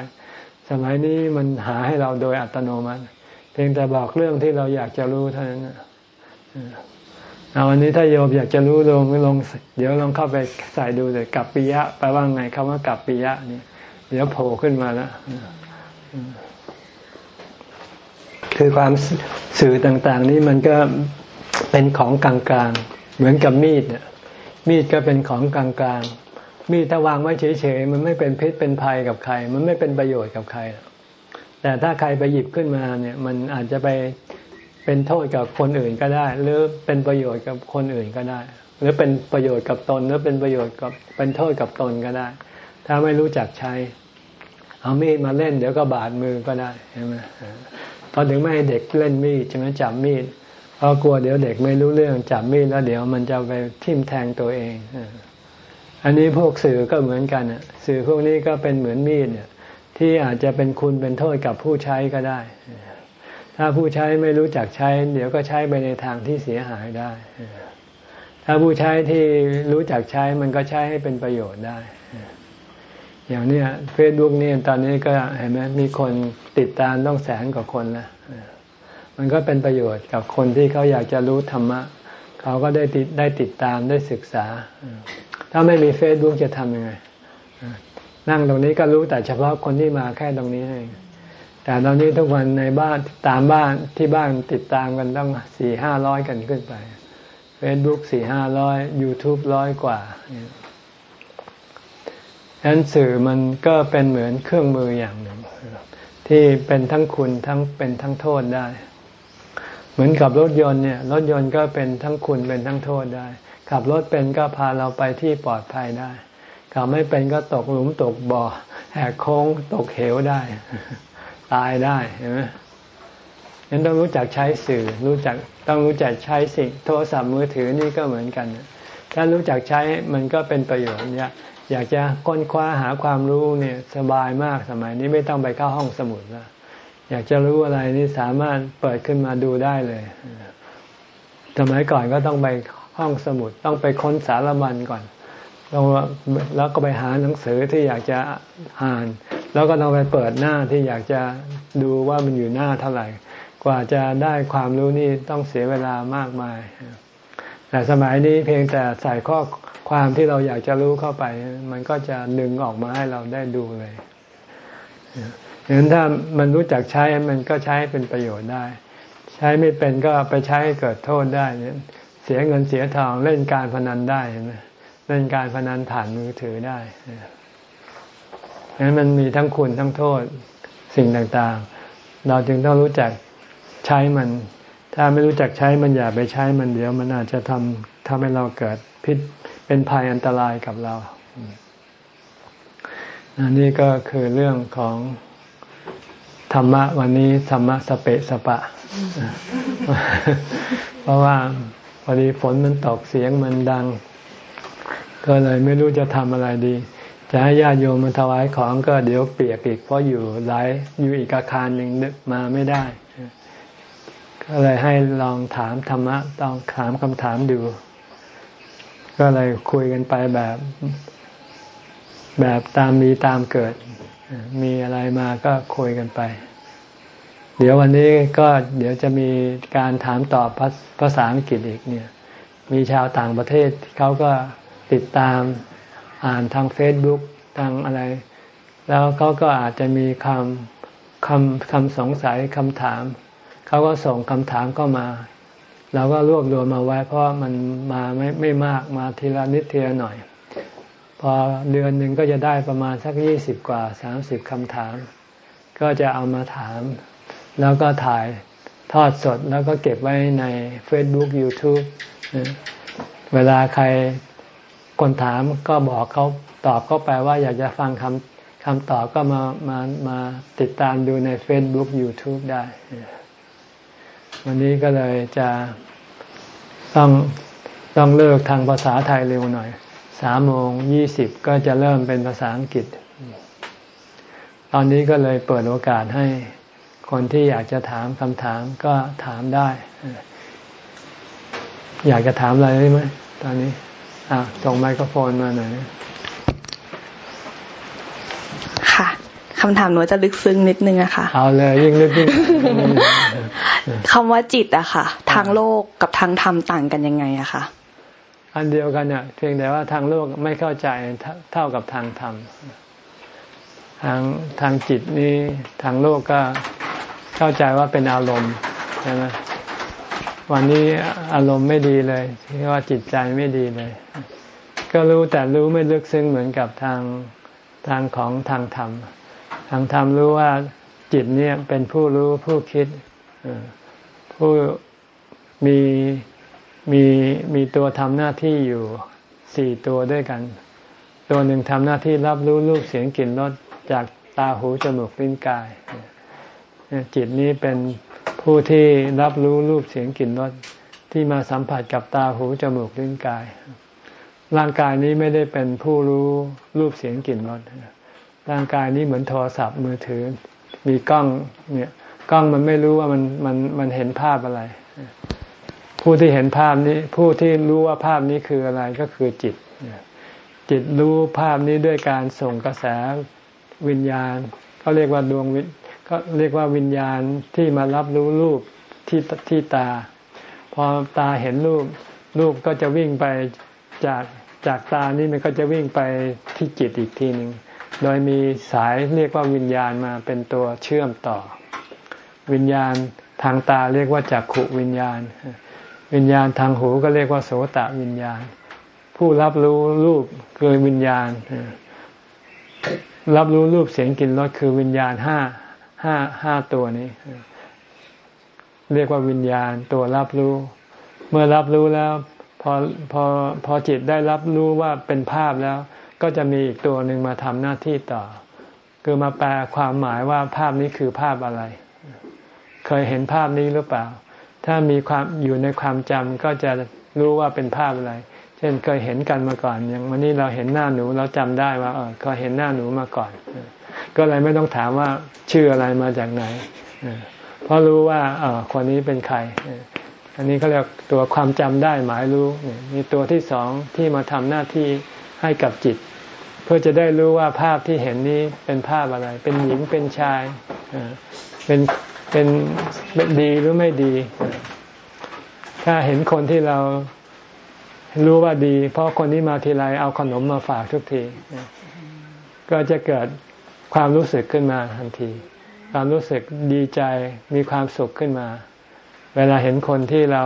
สมัยนี้มันหาให้เราโดยอัตโนมัติ เพียงแต่บอกเรื่องที่เราอยากจะรู้เท่านั้น เอาวันนี้ถ้าโยมอยากจะรู้ลงลงเดี๋ยวลองเข้าไปใส่ดูเลยกับปิยะแปลว่าไงคำว่ากับปิยะนี่เดี๋ยวโผล่ขึ้นมาแล้วคือความสื่อต่าง ๆ นี้มันก็เป็นของกลางๆ เหมือนกับมีดเนี่ยมีดก็เป็นของกลางๆ มีดถ้าวางไว้เฉยๆ มันไม่เป็นพิษเป็นภัยกับใคร มันไม่เป็นประโยชน์กับใคร แต่ถ้าใครไปหยิบขึ้นมาเนี่ย มันอาจจะไป เป็นโทษกับคนอื่นก็ได้ หรือเป็นประโยชน์กับคนอื่นก็ได้ หรือเป็นประโยชน์กับตนหรือเป็นประโยชน์กับเป็นโทษกับตนก็ได้ ถ้าไม่รู้จักใช้ เอามีดมาเล่นเดี๋ยวก็บาดมือก็ได้ใช่ไหมพอถึงไม่ให้เด็กเล่นมีดใช่ไหมจับมีดเพราะกลัวเดี๋ยวเด็กไม่รู้เรื่องจับมีดแล้วเดี๋ยวมันจะไปทิ่มแทงตัวเองอันนี้พวกสื่อก็เหมือนกันสื่อพวกนี้ก็เป็นเหมือนมีดเนี่ยที่อาจจะเป็นคุณเป็นโทษกับผู้ใช้ก็ได้ ถ้าผู้ใช้ไม่รู้จักใช้ เดี๋ยวก็ใช้ไปในทางที่เสียหายได้ ถ้าผู้ใช้ที่รู้จักใช้มันก็ใช้ให้เป็นประโยชน์ได้ อย่างนี้เฟซบุ๊กนี่ตอนนี้ก็เห็นไหมมีคนติดตามต้องแสนกว่าคนแล้วมันก็เป็นประโยชน์กับคนที่เขาอยากจะรู้ธรรมะเขาก็ได้ติดได้ติดตามได้ศึกษา ถ้าไม่มีเฟซบุ๊กจะทำยังไงนั่งตรงนี้ก็รู้แต่เฉพาะคนที่มาแค่ตรงนี้เอง แต่ตอนนี้ทุกวันในบ้านตามบ้านที่บ้านติดตามกันต้องสี่ห้าร้อยกันขึ้นไปเฟซบุ๊กสี่ห้าร้อยยูทูบร้อยกว่าฉะนั้นสื่อมันก็เป็นเหมือนเครื่องมืออย่างหนึ่ง ที่เป็นทั้งคุณทั้งเป็นทั้งโทษได้ เหมือนกับรถยนต์เนี่ยรถยนต์ก็เป็นทั้งคุณเป็นทั้งโทษได้ ขับรถเป็นก็พาเราไปที่ปลอดภัยได้ขับไม่เป็นก็ตกหลุมตกบ่อแหกโค้งตกเหวได้ ตายได้เห็นไหมยังต้องรู้จักใช้สื่อ รู้จักต้องรู้จักใช้สิ่งโทรศัพท์มือถือนี่ก็เหมือนกัน ถ้ารู้จักใช้มันก็เป็นประโยชน์เนี่ยอยากจะค้นคว้าหาความรู้เนี่ยสบายมากสมัยนี้ไม่ต้องไปเข้าห้องสมุดแล้วอยากจะรู้อะไรนี่สามารถเปิดขึ้นมาดูได้เลยสมัยก่อนก็ต้องไปห้องสมุดต้องไปค้นสารบัญก่อนแล้วก็ไปหาหนังสือที่อยากจะอ่านแล้วก็ต้องไปเปิดหน้าที่อยากจะดูว่ามันอยู่หน้าเท่าไหร่ กว่าจะได้ความรู้นี่ต้องเสียเวลามากมาย แต่สมัยนี้เพียงแต่ใส่ข้อความที่เราอยากจะรู้เข้าไป มันก็จะดึงออกมาให้เราได้ดูเลยฉะนั้นถ้ามันรู้จักใช้มันก็ใช้เป็นประโยชน์ได้ ใช้ไม่เป็นก็ไปใช้ให้เกิดโทษได้เสียเงินเสียทองเล่นการพนันได้นะเล่นการพนันผ่านมือถือได้ ฉะนั้นมันมีทั้งคุณทั้งโทษสิ่งต่างๆ เราจึงต้องรู้จักใช้มัน ถ้าไม่รู้จักใช้มันอย่าไปใช้มันเดี๋ยว มันอาจจะทำทำให้เราเกิดพิษเป็นภัยอันตรายกับเราอันนี้ก็คือเรื่องของธรรมะวันนี้ธรรมะสเปะสปะ เพราะว่าพอดีฝนมันตกเสียงมันดัง ก็เลยไม่รู้จะทำอะไรดี จะให้ญาติโยมมาถวายของก็เดี๋ยวเปียกอีกเพราะอยู่หลายอยู่อีกอาคารหนึ่งมาไม่ได้ ก็เลยให้ลองถามธรรมะต้องถามคำถามดู ก็เลยคุยกันไปแบบแบบตามมีตามเกิด มีอะไรมาก็คุยกันไป เดี๋ยววันนี้ก็เดี๋ยวจะมีการถามตอบภาษาอังกฤษอีกเนี่ย มีชาวต่างประเทศเขาก็ติดตาม อ่านทางเฟซบุ๊กทางอะไร แล้วเขาก็อาจจะมีคำคำคำสงสัยคำถาม เขาก็ส่งคำถามเข้ามาเราก็รวบรวมมาไว้ เพราะมันมาไม่ไม่มากมาทีละนิดทีละหน่อย พอเดือนหนึ่งก็จะได้ประมาณสักยี่สิบกว่าสามสิบคำถาม ก็จะเอามาถาม แล้วก็ถ่ายทอดสดแล้วก็เก็บไว้ใน Facebook YouTube เวลาใคร คนถามก็บอกเขาตอบก็แปลว่าอยากจะฟังคำคำตอบก็มามามาติดตามดูใน Facebook YouTube ได้ วันนี้ก็เลยจะต้องต้องเลิกทางภาษาไทยเร็วหน่อยสามโมงยี่สิบก็จะเริ่มเป็นภาษาอังกฤษ ตอนนี้ก็เลยเปิดโอกาสให้คนที่อยากจะถามคำถามก็ถามได้ อยากจะถามอะไรได้ไหมตอนนี้ อะส่งไมโครโฟนมาหน่อยค่ะคำถามหนูจะลึกซึ้งนิดนึงอะค่ะ เอาเลยยิ่งลึกยิ่งคำว่าจิตอะค่ะ ทางโลกกับทางธรรมต่างกันยังไงอะค่ะ อันเดียวกันเนี่ยเพียงแต่ว่าทางโลกไม่เข้าใจเท่ากับทางธรรมทางทางจิตนี้ทางโลกก็เข้าใจว่าเป็นอารมณ์ใช่ไหม วันนี้อารมณ์ไม่ดีเลยที่ว่าจิตใจไม่ดีเลย ก็รู้แต่รู้ไม่ลึกซึ้งเหมือนกับทางทางของทางธรรม ทางธรรมรู้ว่าจิตเนี่ยเป็นผู้รู้ผู้คิดผู้มีมีมีตัวทำหน้าที่อยู่สี่ตัวด้วยกัน ตัวหนึ่งทำหน้าที่รับรู้รูปเสียงกลิ่นรสจากตาหูจมูกลิ้นกาย จิตนี้เป็น ผู้ที่รับรู้รูปเสียงกลิ่นรสที่มาสัมผัสกับตาหูจมูกลิ้นกาย ร่างกายนี้ไม่ได้เป็นผู้รู้รูปเสียงกลิ่นรสร่างกายนี้เหมือนโทรศัพท์มือถือ มีกล้องเนี่ยกล้องมันไม่รู้ว่ามันมันมันเห็นภาพอะไร ผู้ที่เห็นภาพนี้ผู้ที่รู้ว่าภาพนี้คืออะไรก็คือจิต จิตรู้ภาพนี้ด้วยการส่งกระแสวิญญาณเขาเรียกว่าดวงวิ ก็เรียกว่าวิญญาณที่มารับรู้รูปที่ที่ตา พอตาเห็นรูป รูปก็จะวิ่งไปจากจากตานี่มันก็จะวิ่งไปที่จิตอีกทีหนึ่งโดยมีสายเรียกว่าวิญญาณมาเป็นตัวเชื่อมต่อ วิญญาณทางตาเรียกว่าจักขุวิญญาณ วิญญาณทางหูก็เรียกว่าโสตวิญญาณ ผู้รับรู้รูปคือวิญญาณ รับรู้รูปเสียงกลิ่นรสคือวิญญาณห้า ห้าห้าตัวนี้ เรียกว่าวิญญาณตัวรับรู้ เมื่อรับรู้แล้ว พอพอพอจิตได้รับรู้ว่าเป็นภาพแล้ว ก็จะมีอีกตัวหนึ่งมาทำหน้าที่ต่อ คือมาแปลความหมายว่าภาพนี้คือภาพอะไร เคยเห็นภาพนี้หรือเปล่า ถ้ามีความอยู่ในความจำก็จะรู้ว่าเป็นภาพอะไร เช่นเคยเห็นกันมาก่อน อย่างวันนี้เราเห็นหน้าหนูเราจำได้ว่าเออเคยเห็นหน้าหนูมาก่อน ก็เลยไม่ต้องถามว่าชื่ออะไรมาจากไหนเพราะรู้ว่าคนนี้เป็นใคร อันนี้เขาเรียกตัวความจำได้หมายรู้มีตัวที่สองที่มาทำหน้าที่ให้กับจิต เพื่อจะได้รู้ว่าภาพที่เห็นนี้เป็นภาพอะไร เป็นหญิงเป็นชายเป็นเป็นเป็นดีหรือไม่ดี ถ้าเห็นคนที่เรารู้ว่าดี เพราะคนนี้มาทีไรเอาขนมมาฝากทุกที ก็จะเกิด ความรู้สึกขึ้นมาทันที ความรู้สึกดีใจมีความสุขขึ้นมา เวลาเห็นคนที่เรา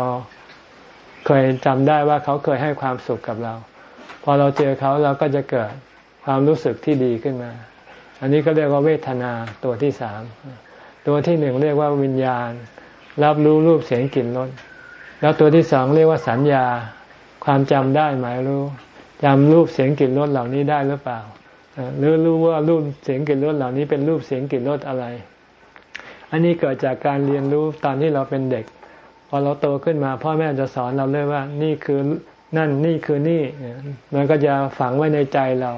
เคยจำได้ว่าเขาเคยให้ความสุขกับเรา พอเราเจอเขาเราก็จะเกิดความรู้สึกที่ดีขึ้นมา อันนี้ก็เรียกว่าเวทนาตัวที่สามตัวที่หนึ่งเรียกว่าวิญญาณ รับรู้รูปเสียงกลิ่นรสแล้วตัวที่สองเรียกว่าสัญญา ความจำได้หมายรู้จำรูปเสียงกลิ่นรสเหล่านี้ได้หรือเปล่า หรือรู้ว่ารูปเสียงกลิ่นรสเหล่านี้เป็นรูปเสียงกลิ่นรสอะไร อันนี้เกิดจากการเรียนรู้ตอนที่เราเป็นเด็ก พอเราโตขึ้นมา พ่อแม่จะสอนเราเลยว่านี่คือนั่นนี่คือนี่มันก็จะฝังไว้ในใจเรา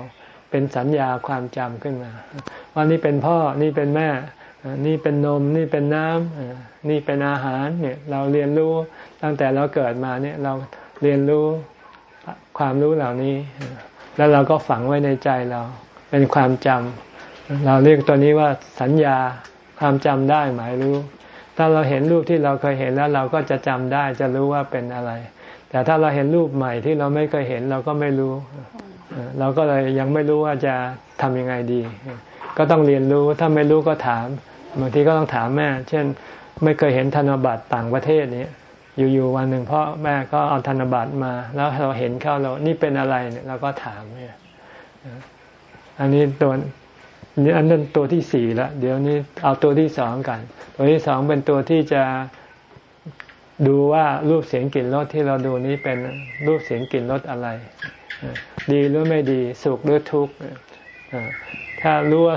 เป็นสัญญาความจำขึ้นมา ว่านี่เป็นพ่อนี่เป็นแม่ นี่เป็นนม นี่เป็นน้ำนี่เป็นอาหารเนี่ยเราเรียนรู้ตั้งแต่เราเกิดมาเนี่ยเราเรียนรู้ความรู้เหล่านี้ แล้วเราก็ฝังไว้ในใจเรา เป็นความจำเราเรียกตัวนี้ว่าสัญญาความจำได้หมายรู้ ถ้าเราเห็นรูปที่เราเคยเห็นแล้วเราก็จะจำได้จะรู้ว่าเป็นอะไร แต่ถ้าเราเห็นรูปใหม่ที่เราไม่เคยเห็นเราก็ไม่รู้ เราก็เลยยังไม่รู้ว่าจะทำยังไงดี ก็ต้องเรียนรู้ถ้าไม่รู้ก็ถามบางทีก็ต้องถามแม่ เช่น ไม่เคยเห็นธนบัตรต่างประเทศนี้ อยู่ๆวันหนึ่งพ่อแม่ก็เอาธนบัตรมา แล้วเราเห็นเข้าเรา นี่เป็นอะไรเนี่ยเราก็ถามเนี่ยอันนี้ตัวนี้อันนั้นตัวที่สี่ละเดี๋ยวนี้เอาตัวที่สองกัน ตัวที่สองเป็นตัวที่จะดูว่ารูปเสียงกลิ่นรสที่เราดูนี้เป็นรูปเสียงกลิ่นรสอะไร ดีหรือไม่ดีสุขหรือทุกข์ถ้ารู้ว่า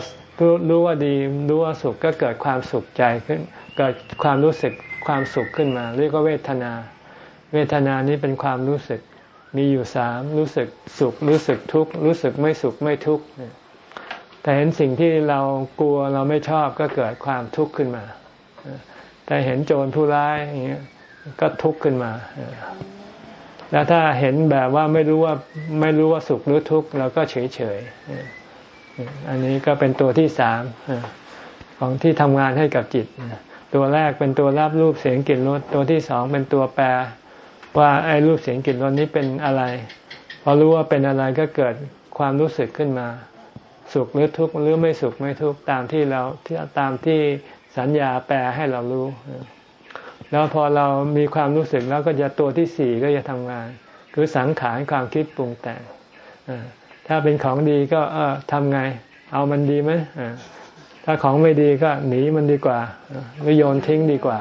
รู้ว่าดีรู้ว่าสุขก็เกิดความสุขใจขึ้น เกิดความรู้สึก ความสุขขึ้นมา เรียกว่าเวทนา เวทนานี้เป็นความรู้สึก มีอยู่สามรู้สึกสุข รู้สึกทุกข์ รู้สึกไม่สุขไม่ทุกข์แต่เห็นสิ่งที่เรากลัวเราไม่ชอบก็เกิดความทุกข์ขึ้นมา แต่เห็นโจรผู้ร้ายอย่างเงี้ยก็ทุกข์ขึ้นมา แล้วถ้าเห็นแบบว่าไม่รู้ว่าไม่รู้ว่าสุขหรือทุกข์เราก็เฉยเฉยอันนี้ก็เป็นตัวที่สามของที่ทำงานให้กับจิต ตัวแรกเป็นตัวรับรูปเสียงกลิ่นรสตัวที่สองเป็นตัวแปลว่าไอ้รูปเสียงกลิ่นรสนี้เป็นอะไรพอรู้ว่าเป็นอะไรก็เกิดความรู้สึกขึ้นมา สุขหรือทุกข์หรือไม่สุขไม่ทุกข์ตามที่เราที่ตามที่สัญญาแปลให้เรารู้ แล้วพอเรามีความรู้สึกแล้วก็จะตัวที่สี่ก็จะทำงาน คือสังขารความคิดปรุงแต่งถ้าเป็นของดีก็เออทำไง เอามันดีไหม ถ้าของไม่ดีก็หนีมันดีกว่าหรือโยนทิ้งดีกว่า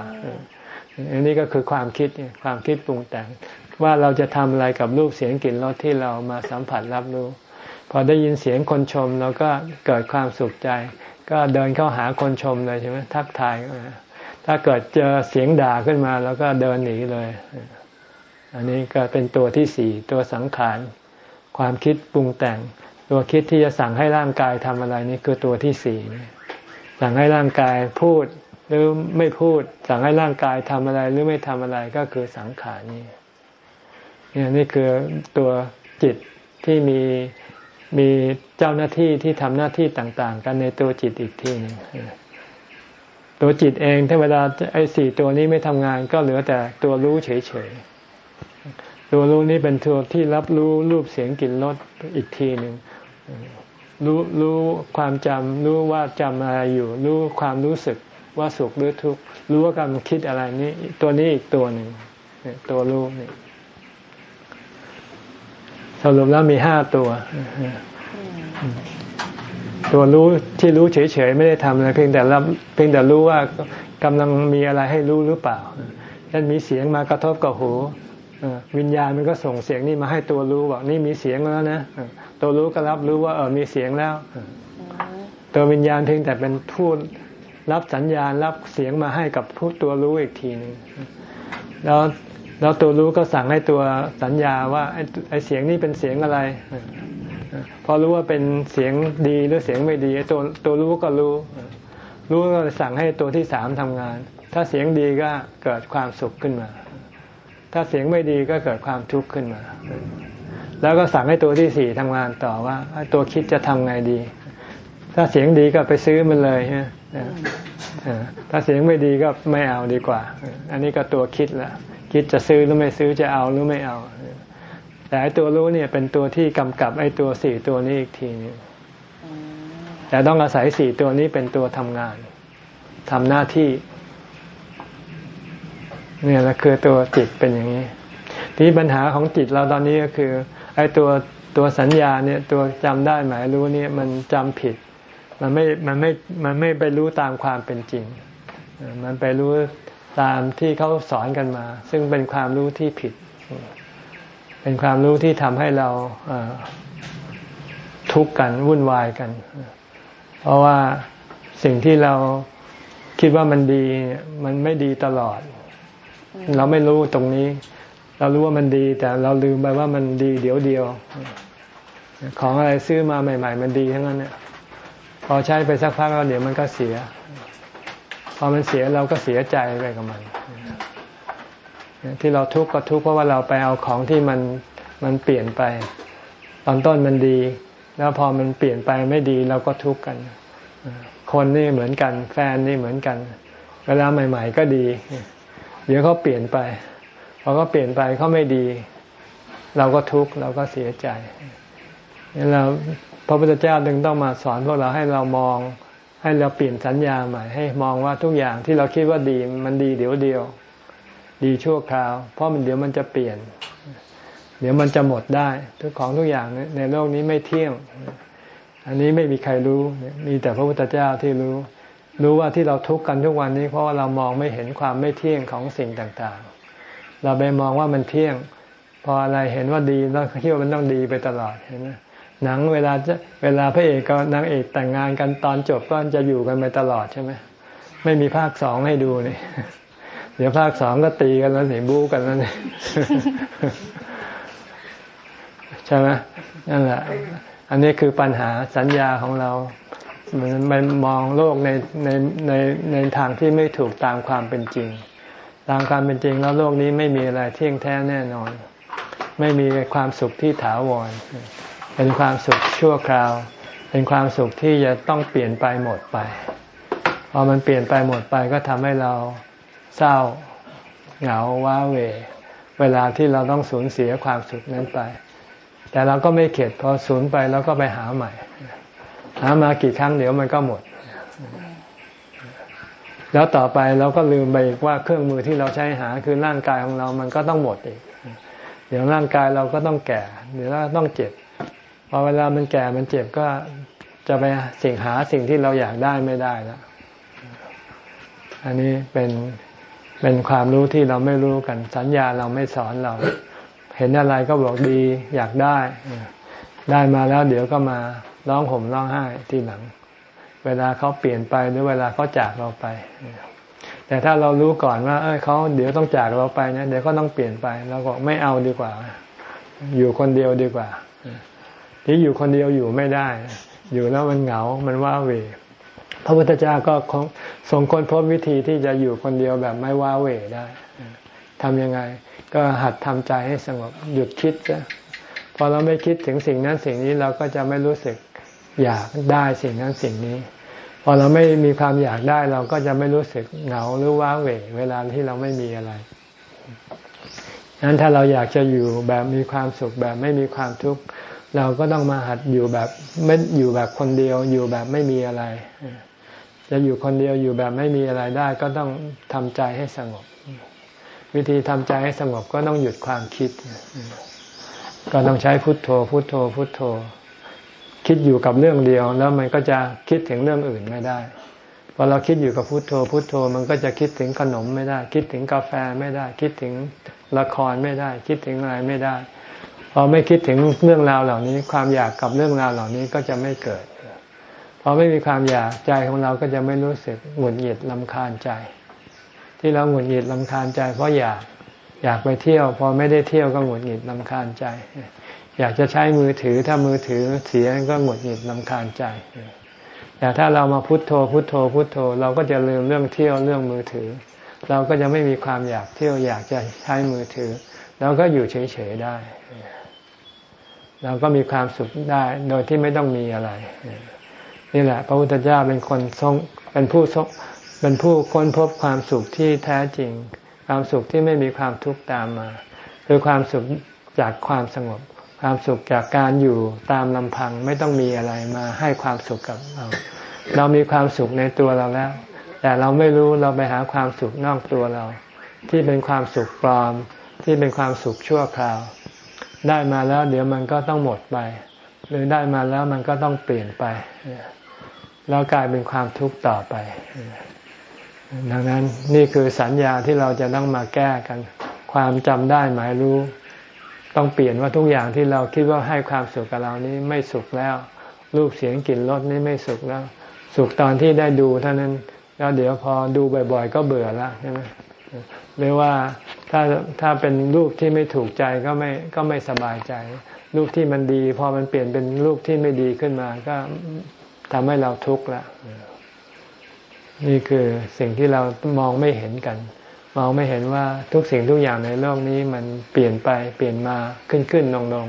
อันนี้ก็คือความคิดความคิดปรุงแต่ง ว่าเราจะทำอะไรกับรูปเสียงกลิ่นรสที่เรามาสัมผัสรับรู้ พอได้ยินเสียงคนชมเราก็เกิดความสุขใจ ก็เดินเข้าหาคนชมเลยใช่ไหมทักทาย ถ้าเกิดเจอเสียงด่าขึ้นมาแล้วก็เดินหนีเลย อันนี้ก็เป็นตัวที่สี่ตัวสังขาร ความคิดปรุงแต่ง ตัวคิดที่จะสั่งให้ร่างกายทำอะไรนี่คือตัวที่สี่ สั่งให้ร่างกายพูดหรือไม่พูด สั่งให้ร่างกายทำอะไรหรือไม่ทำอะไรก็คือสังขารนี่เนี่ยนี่คือตัวจิตที่มีมีเจ้าหน้าที่ที่ทำหน้าที่ต่าง ๆ กันในตัวจิตอีกทีหนึ่งตัวจิตเองถ้าเวลาไอ้สี่ตัวนี้ไม่ทำงานก็เหลือแต่ตัวรู้เฉยๆตัวรู้นี้เป็นตัวที่รับรู้รูปเสียงกลิ่นรสอีกทีหนึ่ง รู้รู้ความจำรู้ว่าจำอะไรอยู่ รู้ความรู้สึกว่าสุขหรือทุกข์รู้ว่ากำลังคิดอะไรนี้ตัวนี้อีกตัวหนึ่งตัวรู้นี่สรุปแล้วมีห้าตัว ตัวรู้ที่รู้เฉยๆไม่ได้ทำอะไรเพียงแต่รับเพียงแต่รู้ว่ากำลังมีอะไรให้รู้หรือเปล่าเช่นมีเสียงมากระทบกับหูวิญญาณมันก็ส่งเสียงนี่มาให้ตัวรู้บอกนี่มีเสียงแล้วนะ ตัวรู้ก็รับรู้ว่าเออมีเสียงแล้วตัววิญญาณเพียงแต่เป็นผู้รับสัญญาณรับเสียงมาให้กับผู้ตัวรู้อีกทีหนึ่งแล้วแล้วตัวรู้ก็สั่งให้ตัวสัญญาว่าไอ้เสียงนี้เป็นเสียงอะไร พอรู้ว่าเป็นเสียงดีหรือเสียงไม่ดีตัวตัวรู้ก็รู้ รู้ก็สั่งให้ตัวที่สามทำงาน ถ้าเสียงดีก็เกิดความสุขขึ้นมา ถ้าเสียงไม่ดีก็เกิดความทุกข์ขึ้นมา แล้วก็สั่งให้ตัวที่สี่ทำงานต่อว่า ตัวคิดจะทำไงดี ถ้าเสียงดีก็ไปซื้อมันเลยฮะถ้าเสียงไม่ดีก็ไม่เอาดีกว่า อันนี้ก็ตัวคิดละคิดจะซื้อหรือไม่ซื้อจะเอาหรือไม่เอา แต่ตัวรู้เนี่ยเป็นตัวที่กำกับไอ้ตัวสี่ตัวนี้อีกทีนึงแต่ต้องอาศัยสี่ตัวนี้เป็นตัวทำงานทำหน้าที่ เนี่ยแหละคือตัวจิตเป็นอย่างนี้ ที่ปัญหาของจิตเราตอนนี้ก็คือ ไอ้ตัวตัวสัญญาเนี่ยตัวจำได้หมายรู้เนี่ยมันจำผิด มันไม่มันไม่มันไม่ไปรู้ตามความเป็นจริง มันไปรู้ตามที่เขาสอนกันมา ซึ่งเป็นความรู้ที่ผิด เป็นความรู้ที่ทำให้เราทุกข์กันวุ่นวายกัน เพราะว่าสิ่งที่เราคิดว่ามันดีมันไม่ดีตลอด เราไม่รู้ตรงนี้ เรารู้ว่ามันดี แต่เราลืมไปว่ามันดีเดี๋ยวเดียว ของอะไรซื้อมาใหม่ ๆ มันดีทั้งนั้นเนี่ยพอใช้ไปสักพักแล้วเดี๋ยวมันก็เสีย พอมันเสียเราก็เสียใจไปกับมัน ที่เราทุกข์ก็ทุกข์เพราะว่าเราไปเอาของที่มันมันเปลี่ยนไป ตอนต้นมันดี แล้วพอมันเปลี่ยนไปไม่ดีเราก็ทุกข์กัน คนนี่เหมือนกัน แฟนนี่เหมือนกัน เวลาใหม่ ๆ ก็ดี เดี๋ยวเขาเปลี่ยนไป พอเขาเปลี่ยนไปเขาไม่ดี เราก็ทุกข์เราก็เสียใจนี่เราพระพุทธเจ้าจึงต้องมาสอนพวกเราให้เรามองให้เราเปลี่ยนสัญญาใหม่ให้มองว่าทุกอย่างที่เราคิดว่าดีมันดีเดี๋ยวเดียว ดีชั่วคราว เพราะมันเดี๋ยวมันจะเปลี่ยน เดี๋ยวมันจะหมดได้ทุกของทุกอย่างในโลกนี้ไม่เที่ยง อันนี้ไม่มีใครรู้มีแต่พระพุทธเจ้าที่รู้ รู้ว่าที่เราทุกข์กันทุกวันนี้เพราะว่าเรามองไม่เห็นความไม่เที่ยงของสิ่งต่าง เราไปมองว่ามันเที่ยง พออะไรเห็นว่าดีแล้วคิดว่ามันต้องดีไปตลอดเห็นไหมหนังเวลาจะเวลาพระเอกกับนางเอกแต่งงานกันตอนจบก็จะอยู่กันไปตลอดใช่ไหมไม่มีภาคสองให้ดูนี่เดี๋ยวภาคสองก็ตีกันแล้วสิบู๊กันแล้วนี่ใช่ไหมนั่นแหละ อันนี้คือปัญหาสัญญาของเรามันมันมองโลกในในในในทางที่ไม่ถูกตามความเป็นจริง ตามความเป็นจริงแล้วโลกนี้ไม่มีอะไรเที่ยงแท้แน่นอน ไม่มีความสุขที่ถาวร เป็นความสุขชั่วคราว เป็นความสุขที่จะต้องเปลี่ยนไปหมดไป พอมันเปลี่ยนไปหมดไปก็ทำให้เราเศร้าเหงาว้าเหวเวลาที่เราต้องสูญเสียความสุขนั้นไป แต่เราก็ไม่เข็ดพอสูญไปเราก็ไปหาใหม่ หามากี่ครั้งเดี๋ยวมันก็หมด แล้วต่อไปเราก็ลืมไปว่าเครื่องมือที่เราใช้หาคือร่างกายของเรามันก็ต้องหมดอีก เดี๋ยวร่างกายเราก็ต้องแก่ เดี๋ยวเราต้องเจ็บพอเวลามันแก่มันเจ็บก็จะไปสิ่งหาสิ่งที่เราอยากได้ไม่ได้แล้วอันนี้เป็นเป็นความรู้ที่เราไม่รู้กันสัญญาเราไม่สอนเรา เห็นอะไรก็บอกดีอยากได้ ได้มาแล้วเดี๋ยวก็มาร้องห่มร้องไห้ทีหลัง เวลาเขาเปลี่ยนไปหรือเวลาเขาจากเราไป แต่ถ้าเรารู้ก่อนว่า เออเขาเดี๋ยวต้องจากเราไปนะเดี๋ยวก็ต้องเปลี่ยนไปเราก็ไม่เอาดีกว่า อยู่คนเดียวดีกว่า ที่อยู่คนเดียวอยู่ไม่ได้ อยู่แล้วมันเหงา มันว้าเหวพระพุทธเจ้าก็ทรงค้นพบวิธีที่จะอยู่คนเดียวแบบไม่ว้าเหวได้ทำยังไง ก็หัดทำใจให้สงบหยุดคิดซะพอเราไม่คิดถึงสิ่งนั้นสิ่งนี้เราก็จะไม่รู้สึกอยากได้สิ่งนั้นสิ่งนี้ พอเราไม่มีความอยากได้เราก็จะไม่รู้สึกเหงาหรือว้าเหวเวลาที่เราไม่มีอะไรนั้นถ้าเราอยากจะอยู่แบบมีความสุขแบบไม่มีความทุกข์เราก็ต้องมาหัดอยู่แบบไม่อยู่แบบคนเดียว อยู่แบบไม่มีอะไร จะอยู่คนเดียวอยู่แบบไม่มีอะไรได้ก็ต้องทำใจให้สงบ วิธีทำใจให้สงบก็ต้องหยุดความคิด ก็ต้องใช้พุทโธ พุทโธ พุทโธ คิดอยู่กับเรื่องเดียวแล้วมันก็จะคิดถึงเรื่องอื่นไม่ได้พอเราคิดอยู่กับพุทโธพุทโธมันก็จะคิดถึงขนมไม่ได้ คิดถึงกาแฟไม่ได้ คิดถึงละครไม่ได้ คิดถึงอะไรไม่ได้พอไม่คิดถึงเรื่องราวเหล่านี้ ความอยากกับเรื่องราวเหล่านี้ก็จะไม่เกิดพอไม่มีความอยากใจของเราก็จะไม่รู้สึกหงุดหงิดลำคาญใจ ที่เราหงุดหงิดลำคาญใจ เพราะอยากอยากไปเที่ยว พอไม่ได้เที่ยวก็หงุดหงิดลำคาญใจ อยากจะใช้มือถือถ้ามือถือเสียก็หงุดหงิดลำคาญใจ แต่ถ้าเรามาพุโทโธพุโทโธพุโทโธ เราก็จะลืมเรื่องเที่ยวเรื่องมือถือ เราก็จะไม่มีความอยากเที่ยวอยากจะใช้มือถือเราก็อยู่เฉยๆได้ เราก็มีความสุขได้โดยที่ไม่ต้องมีอะไร นี่แหละ พระพุทธเจ้าเป็นคนทรงเป็นผู้ทรงเป็นผู้ค้นพบความสุขที่แท้จริง ความสุขที่ไม่มีความทุกข์ตามมา คือความสุขจากความสงบ ความสุขจากการอยู่ตามลำพังไม่ต้องมีอะไรมาให้ความสุขกับเราเรามีความสุขในตัวเราแล้ว แต่เราไม่รู้เราไปหาความสุขนอกตัวเรา ที่เป็นความสุขปลอม ที่เป็นความสุขชั่วคราว ได้มาแล้วเดี๋ยวมันก็ต้องหมดไป หรือได้มาแล้วมันก็ต้องเปลี่ยนไปแล้วกลายเป็นความทุกข์ต่อไปดังนั้นนี่คือสัญญาที่เราจะต้องมาแก้กัน ความจำได้หมายรู้ ต้องเปลี่ยนว่าทุกอย่างที่เราคิดว่าให้ความสุขกับเรานี้ไม่สุขแล้ว รูปเสียงกลิ่นรสนี่ไม่สุขแล้ว สุขตอนที่ได้ดูเท่านั้นแล้วเดี๋ยวพอดูบ่อยๆ ก็เบื่อแล้วใช่ไหมหรือว่าถ้าถ้าเป็นรูปที่ไม่ถูกใจก็ไม่ก็ไม่สบายใจ รูปที่มันดี พอมันเปลี่ยนเป็นรูปที่ไม่ดีขึ้นมาก็ทำให้เราทุกข์ละนี่คือสิ่งที่เรามองไม่เห็นกัน มองไม่เห็นว่าทุกสิ่งทุกอย่างในโลกนี้มันเปลี่ยนไปเปลี่ยนมาขึ้นขึ้นลงลง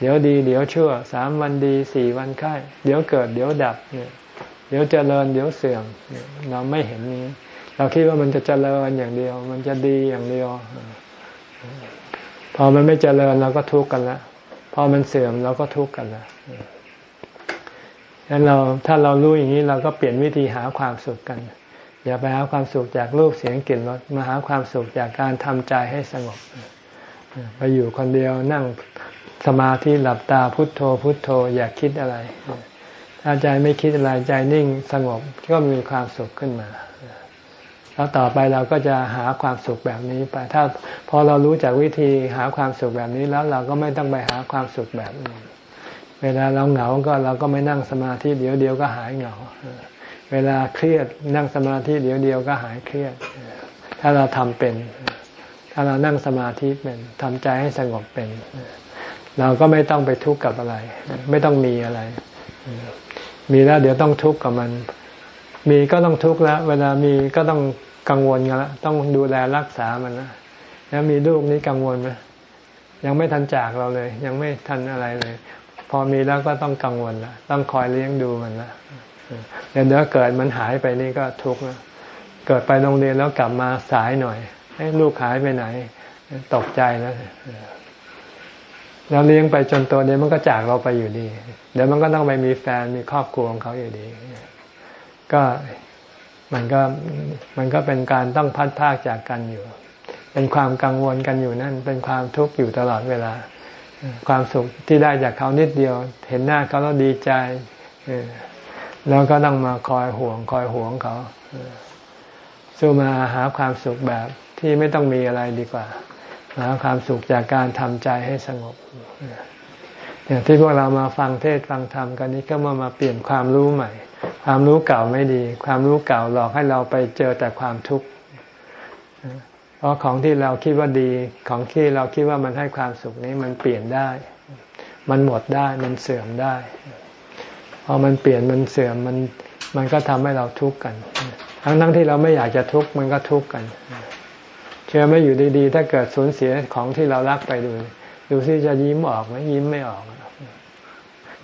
เดี๋ยวดี เดี๋ยวชั่วสามวันดีสี่วันไข้เดี๋ยวเกิดเดี๋ยวดับเนี่ยเดี๋ยวเจริญเดี๋ยวเสื่อมเราไม่เห็นนี้ เราคิดว่ามันจะเจริญอย่างเดียว มันจะดีอย่างเดียว พอมันไม่เจริญเราก็ทุกข์กันละพอมันเสื่อมเราก็ทุกข์กันละดังนั้นเราถ้าเรารู้อย่างนี้เราก็เปลี่ยนวิธีหาความสุขกัน อย่าไปหาความสุขจากรูปเสียงกลิ่นรสมาหาความสุขจากการทำใจให้สงบ ไปอยู่คนเดียวนั่งสมาธิหลับตาพุทโธ พุทโธ อย่าคิดอะไร ถ้าใจไม่คิดอะไรใจนิ่งสงบก็มีความสุขขึ้นมา แล้วต่อไปเราก็จะหาความสุขแบบนี้ไป ถ้าพอเรารู้จากวิธีหาความสุขแบบนี้แล้วเราก็ไม่ต้องไปหาความสุขแบบนี้เวลาเราเหงาก็เราก็ไม่นั่งสมาธิเดี๋ยวเดียวก็หายเหงา เวลาเครียดนั่งสมาธิเดี๋ยวเดียวก็หายเครียด ถ้าเราทำเป็น ถ้าเรานั่งสมาธิเป็นทำใจให้สงบเป็น เราก็ไม่ต้องไปทุกข์กับอะไร ไม่ต้องมีอะไร มีแล้วเดี๋ยวต้องทุกข์กับมัน มีก็ต้องทุกข์แล้ว เวลามีก็ต้องกังวลกันแล้วต้องดูแลรักษามันนะแล้วมีลูกนี้กังวลไหมยังไม่ทันจากเราเลย ยังไม่ทันอะไรเลย พอมีแล้วก็ต้องกังวลละต้องคอยเลี้ยงดูมันละ เดี๋ยวเกิดมันหายไปนี่ก็ทุกข์นะเกิดไปโรงเรียนแล้วกลับมาสายหน่อยให้ลูกหายไปไหน ตกใจแล้วเราเลี้ยงไปจนตัวเดียวมันก็จากเราไปอยู่ดี เดี๋ยวมันก็ต้องไปมีแฟนมีครอบครัวของเขาอยู่ดี ก็มันก็มันก็เป็นการต้องพัดพากจากกันอยู่ เป็นความกังวลกันอยู่นั่น เป็นความทุกข์อยู่ตลอดเวลา ความสุขที่ได้จากเขานิดเดียว เห็นหน้าเขาแล้วดีใจ แล้วก็ต้องมาคอยห่วง คอยห่วงเขาสู้มาหาความสุขแบบที่ไม่ต้องมีอะไรดีกว่า หาความสุขจากการทำใจให้สงบอย่างที่พวกเรามาฟังเทศฟังธรรมกันนี้ก็มามาเปลี่ยนความรู้ใหม่ ความรู้เก่าไม่ดี ความรู้เก่าหลอกให้เราไปเจอแต่ความทุกข์เพราะของที่เราคิดว่าดีของที่เราคิดว่ามันให้ความสุขนี้มันเปลี่ยนได้ มันหมดได้มันเสื่อมได้ พอมันเปลี่ยนมันเสื่อมมันมันก็ทำให้เราทุกข์กัน ทั้งทั้งที่เราไม่อยากจะทุกข์มันก็ทุกข์กัน เชื่อไม่อยู่ดีๆ ถ้าเกิดสูญเสียของที่เรารักไปดู ดูซิจะยิ้มออกไหมยิ้มไม่ออก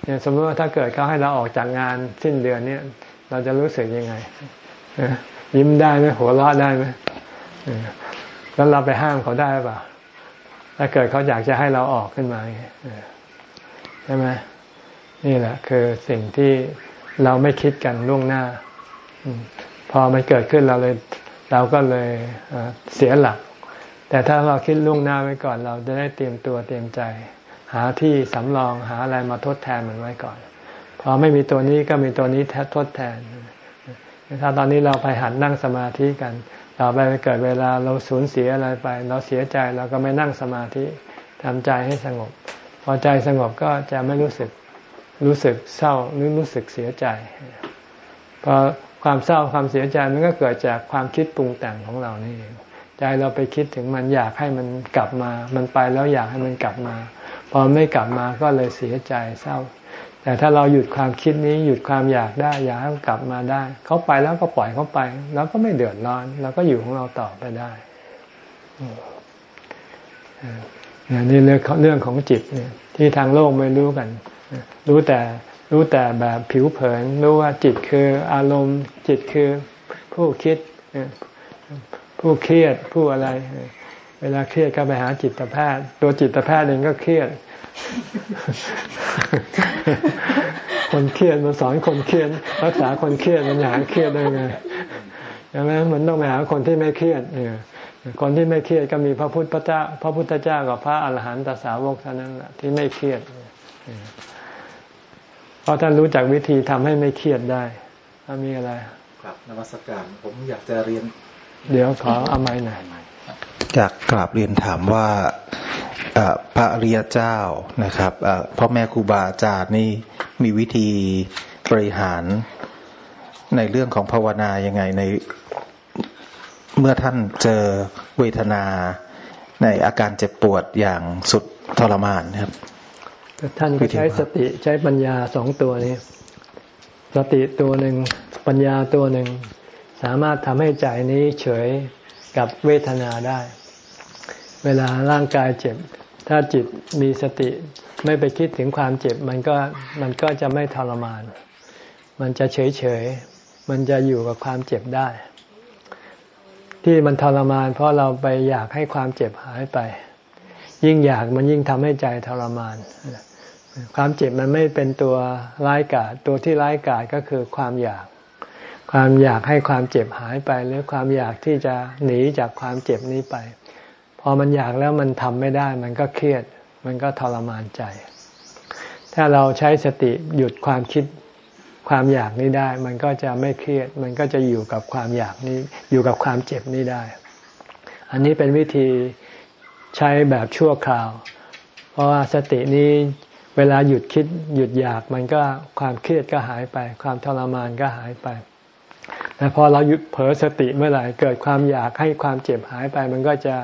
เนี่ยสมมติว่าถ้าเกิดเขาให้เราออกจากงานสิ้นเดือนเนี่ยเราจะรู้สึกยังไงยิ้มได้ไหมหัวเราะได้ไหมแล้วเราไปห้ามเขาได้เปล่าถ้าเกิดเขาอยากจะให้เราออกขึ้นมาใช่ไหม นี่แหละ คือสิ่งที่เราไม่คิดกันล่วงหน้า พอมันเกิดขึ้นเราเลยเราก็เลยเสียหลัก แต่ถ้าเราคิดล่วงหน้าไว้ก่อน เราจะได้เตรียมตัวเตรียมใจ หาที่สำรองหาอะไรมาทดแทนมันไว้ก่อน พอไม่มีตัวนี้ก็มีตัวนี้แททดแทน ถ้าตอนนี้เราไปหัดนั่งสมาธิกันต่อไปเกิดเวลาเราสูญเสียอะไรไป เราเสียใจเราก็ไม่นั่งสมาธิทำใจให้สงบ พอใจสงบก็จะไม่รู้สึก รู้สึกเศร้าหรือรู้สึกเสียใจพอความเศร้าความเสียใจมันก็เกิดจากความคิดปรุงแต่งของเรานี่เองใจเราไปคิดถึงมันอยากให้มันกลับมา มันไปแล้วอยากให้มันกลับมาพอไม่กลับมาก็เลยเสียใจเศร้า แต่ถ้าเราหยุดความคิดนี้หยุดความอยากได้ อยากให้มันกลับมาได้เขาไปแล้วก็ปล่อยเขาไป แล้วก็ไม่เดือดร้อนเราก็อยู่ของเราต่อไปได้นี่เรื่องเรื่องของจิตเนี่ยที่ทางโลกไม่รู้กัน รู้แต่รู้แต่แบบผิวเผิน รู้ว่าจิตคืออารมณ์ จิตคือผู้คิด ผู้เครียดผู้อะไร เวลาเครียดก็ไปหาจิตแพทย์ ตัวจิตแพทย์เองก็เครียด คนเครียดมาสอนคนเครียด รักษาคนเครียดมันอยาเครียดได้ไงใช่ไหมมันต้องไปหาคนที่ไม่เครียดเนี่ยคนที่ไม่เครียดก็มีพระพุทธเจ้า พระพุทธเจ้ากับพระอรหันตสาวกเท่านั้นแหละที่ไม่เครียดเพ ราะท่านรู้จักวิธีทำให้ไม่เครียดได้ถ้ามีอะไร ครับนวัตการผมอยากจะเรียน เดี๋ยวขอเอาไม้หน่อยอยากกราบเรียนถามว่าพระอริยเจ้านะครับพ่อแม่ครูบาอาจารย์นี่มีวิธีบริหารในเรื่องของภาวนายังไงในเมื่อท่านเจอเวทนาในอาการเจ็บปวดอย่างสุดทรมานครับ ท่านก็ใช้สติใช้ปัญญาสองตัวนี้ สติตัวหนึ่งปัญญาตัวหนึ่ง สามารถทำให้ใจนี้เฉยกับเวทนาได้ เวลาร่างกายเจ็บ ถ้าจิตมีสติไม่ไปคิดถึงความเจ็บ มันก็มันก็จะไม่ทรมาน มันจะเฉยเฉยมันจะอยู่กับความเจ็บได้ ที่มันทรมาน เพราะเราไปอยากให้ความเจ็บหายไป ยิ่งอยากมันยิ่งทำให้ใจทรมาน ความเจ็บมันไม่เป็นตัวร้ายกาจตัวที่ร้ายกาจก็คือความอยาก ความอยากให้ความเจ็บหายไปหรือความอยากที่จะหนีจากความเจ็บนี้ไป พอมันอยากแล้วมันทำไม่ได้ มันก็เครียด มันก็ทรมานใจ ถ้าเราใช้สติหยุดความคิดความอยากนี้ได้ มันก็จะไม่เครียด มันก็จะอยู่กับความอยากนี้ อยู่กับความเจ็บนี้ได้ อันนี้เป็นวิธีใช้แบบชั่วคราว เพราะว่าสตินี้ เวลาหยุดคิดหยุดอยากมันก็ความเครียดก็หายไป ความทรมานก็หายไปแต่พอเราหยุดเผลอสติเมื่อไหร่เกิดความอยากให้ความเจ็บหายไป มันก็จะ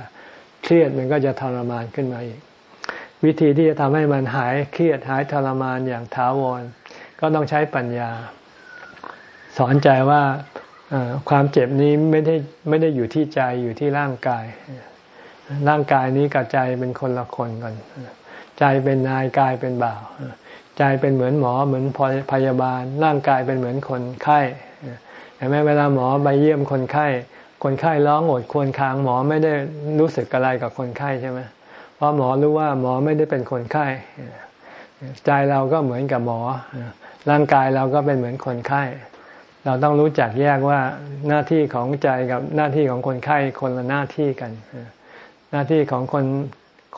เครียดมันก็จะทรมานขึ้นมาอีก วิธีที่จะทำให้มันหายเครียดหายทรมานอย่างถาวร ก็ต้องใช้ปัญญา สอนใจว่าความเจ็บนี้ไม่ได้ไม่ได้อยู่ที่ใจอยู่ที่ร่างกาย ร่างกายนี้กับใจเป็นคนละคนกัน ใจเป็นนายกายเป็นบ่าว ใจเป็นเหมือนหมอเหมือนพยาบาล ร่างกายเป็นเหมือนคนไข้แต่แม้เวลาหมอไปเยี่ยมคนไข้ คนไข้ร้องโอดควรคางหมอไม่ได้รู้สึกอะไรกับคนไข้ใช่ไหมเพราะหมอรู้ว่าหมอไม่ได้เป็นคนไข้ใจเราก็เหมือนกับหมอ ร่างกายเราก็เป็นเหมือนคนไข้ เราต้องรู้จักแยกว่าหน้าที่ของใจกับหน้าที่ของคนไข้คนละหน้าที่กัน หน้าที่ของคน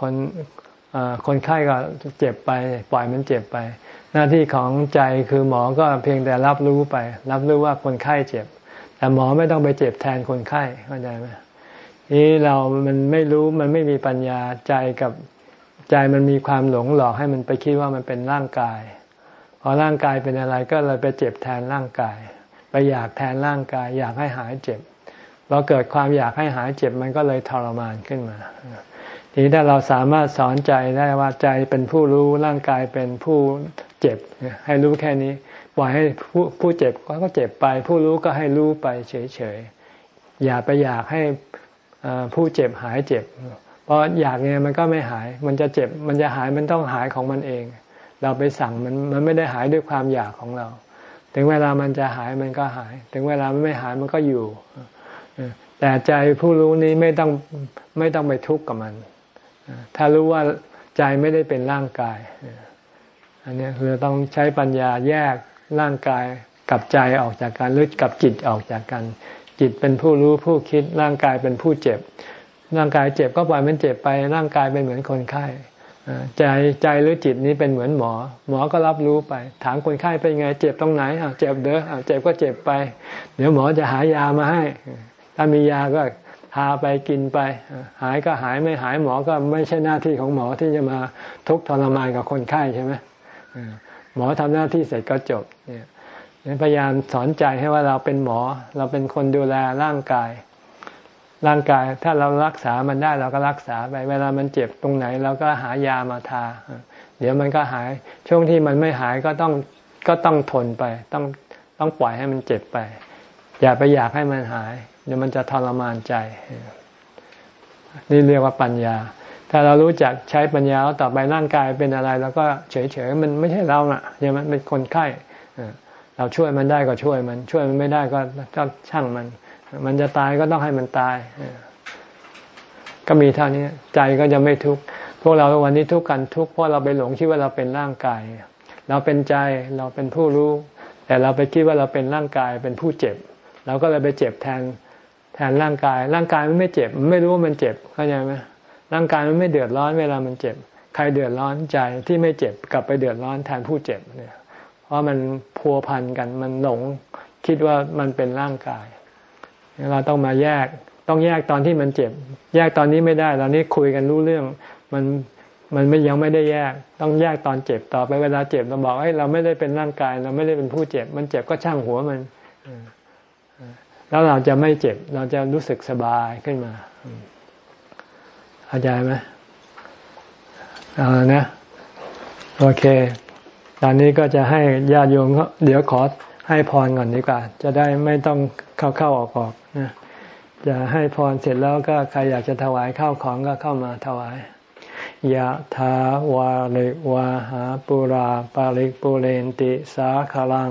คน คนไข้ก็เจ็บไป ปล่อยมันเจ็บไป หน้าที่ของใจคือหมอก็เพียงแต่รับรู้ไป รับรู้ว่าคนไข้เจ็บ แต่หมอไม่ต้องไปเจ็บแทนคนไข้เข้าใจไหมนี่เรามันไม่รู้มันไม่มีปัญญาใจกับใจมันมีความหลงหลอกให้มันไปคิดว่ามันเป็นร่างกาย พอร่างกายเป็นอะไรก็เลยไปเจ็บแทนร่างกาย ไปอยากแทนร่างกาย อยากให้หายเจ็บพอเกิดความอยากให้หายเจ็บมันก็เลยทรมานขึ้นมา ทีนี้ถ้าเราสามารถสอนใจได้ว่าใจเป็นผู้รู้ร่างกายเป็นผู้เจ็บ ให้รู้แค่นี้ปล่อยให้ผู้ผู้เจ็บก็เจ็บไป ผู้รู้ก็ให้รู้ไปเฉยๆอย่าไปอยากให้ผู้เจ็บหายเจ็บ เพราะอยากเนี่ยมันก็ไม่หาย มันจะเจ็บ มันจะหายมันต้องหายของมันเอง เราไปสั่งมันมันไม่ได้หายด้วยความอยากของเรา ถึงเวลามันจะหายมันก็หาย ถึงเวลามันไม่หายมันก็อยู่แต่ใจผู้รู้นี้ไม่ต้องไม่ต้องไปทุกข์กับมัน ถ้ารู้ว่าใจไม่ได้เป็นร่างกาย อันนี้คือต้องใช้ปัญญาแยกร่างกายกับใจออกจากกันหรือกับจิตออกจากกัน จิตเป็นผู้รู้ผู้คิดร่างกายเป็นผู้เจ็บ ร่างกายเจ็บก็ปล่อยมันเจ็บไปร่างกายเป็นเหมือนคนไข้ใจใจหรือจิตนี้เป็นเหมือนหมอ หมอก็รับรู้ไป ถามคนไข้เป็นไง เจ็บตรงไหนเจ็บเด้อเจ็บก็เจ็บไป เดี๋ยวหมอจะหายามาให้ ถ้ามียาก็ ทาไปกินไป หายก็หายไม่หายหมอก็ไม่ใช่หน้าที่ของหมอที่จะมาทุกทรมานกับคนไข้ใช่ไหมหมอทำหน้าที่เสร็จก็จบเนี่ยพยายามสอนใจให้ว่าเราเป็นหมอ เราเป็นคนดูแลร่างกาย ร่างกายถ้าเรารักษามันได้เราก็รักษาไป เวลามันเจ็บตรงไหน เราก็หายามาทา เดี๋ยวมันก็หาย ช่วงที่มันไม่หายก็ต้องก็ต้องทนไป ต้องต้องปล่อยให้มันเจ็บไป อย่าไปอยากให้มันหาย เดี๋ยวมันจะทรมานใจ นี่เรียกว่าปัญญา ถ้าเรารู้จักใช้ปัญญาต่อไปร่างกายเป็นอะไรเราก็เฉยๆมันไม่ใช่เราอะใช่ไหมเป็นคนไข้เราช่วยมันได้ก็ช่วยมัน ช่วยมันไม่ได้ก็ก็ช่างมัน มันจะตายก็ต้องให้มันตายก็มีเท่านี้ใจก็จะไม่ทุกข์พวกเราวันนี้ทุกข์กันทุกข์เพราะเราไปหลงคิดว่าเราเป็นร่างกาย เราเป็นใจเราเป็นผู้รู้ แต่เราไปคิดว่าเราเป็นร่างกายเป็นผู้เจ็บ เราก็เลยไปเจ็บแทน แทนร่างกาย ร่างกายมันไม่เจ็บมันไม่รู้ว่ามันเจ็บเข้าใจไหมร่างกายมันไม่เดือดร้อนเวลามันเจ็บ ใครเดือดร้อนใจที่ไม่เจ็บกลับไปเดือดร้อนแทนผู้เจ็บเนี่ย เพราะมันพัวพันกันมันหลงคิดว่ามันเป็นร่างกาย เราต้องมาแยกต้องแยกตอนที่มันเจ็บ แยกตอนนี้ไม่ได้ตอนนี้คุยกันรู้เรื่อง มันมันไม่ยังไม่ได้แยก ต้องแยกตอนเจ็บต่อไปเวลาเจ็บเราบอกให้เราไม่ได้เป็นร่างกาย เราไม่ได้เป็นผู้เจ็บ มันเจ็บก็ช่างหัวมัน แล้วเราจะไม่เจ็บ เราจะรู้สึกสบายขึ้นมาเข้าใจไหมเอานะโอเค ตอนนี้ก็จะให้ญาติโยมเดี๋ยวขอให้พรก่อนดีกว่า จะได้ไม่ต้องเข้าเข้าออกออกนะจะให้พรเสร็จแล้วก็ใครอยากจะถวายข้าวของก็เข้ามาถวายยะถาวาริวาหาปุราปาริกปุเรนติสาขลัง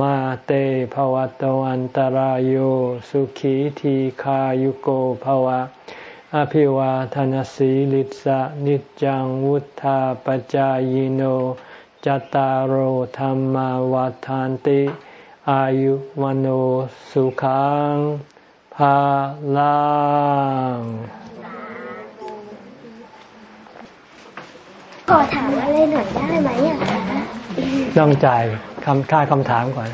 มาเตภวตวันตารโยสุขีทีขายุโกภวะ อภิวาทนสีลิสะนิจังวุธาปจายโนจตารโหธรรมวาทานติ อายุวันโอสุขังภาลังขอถามอะไรหน่อยได้ไหมอะต้องจ่าย คำค่าคำถามก่อน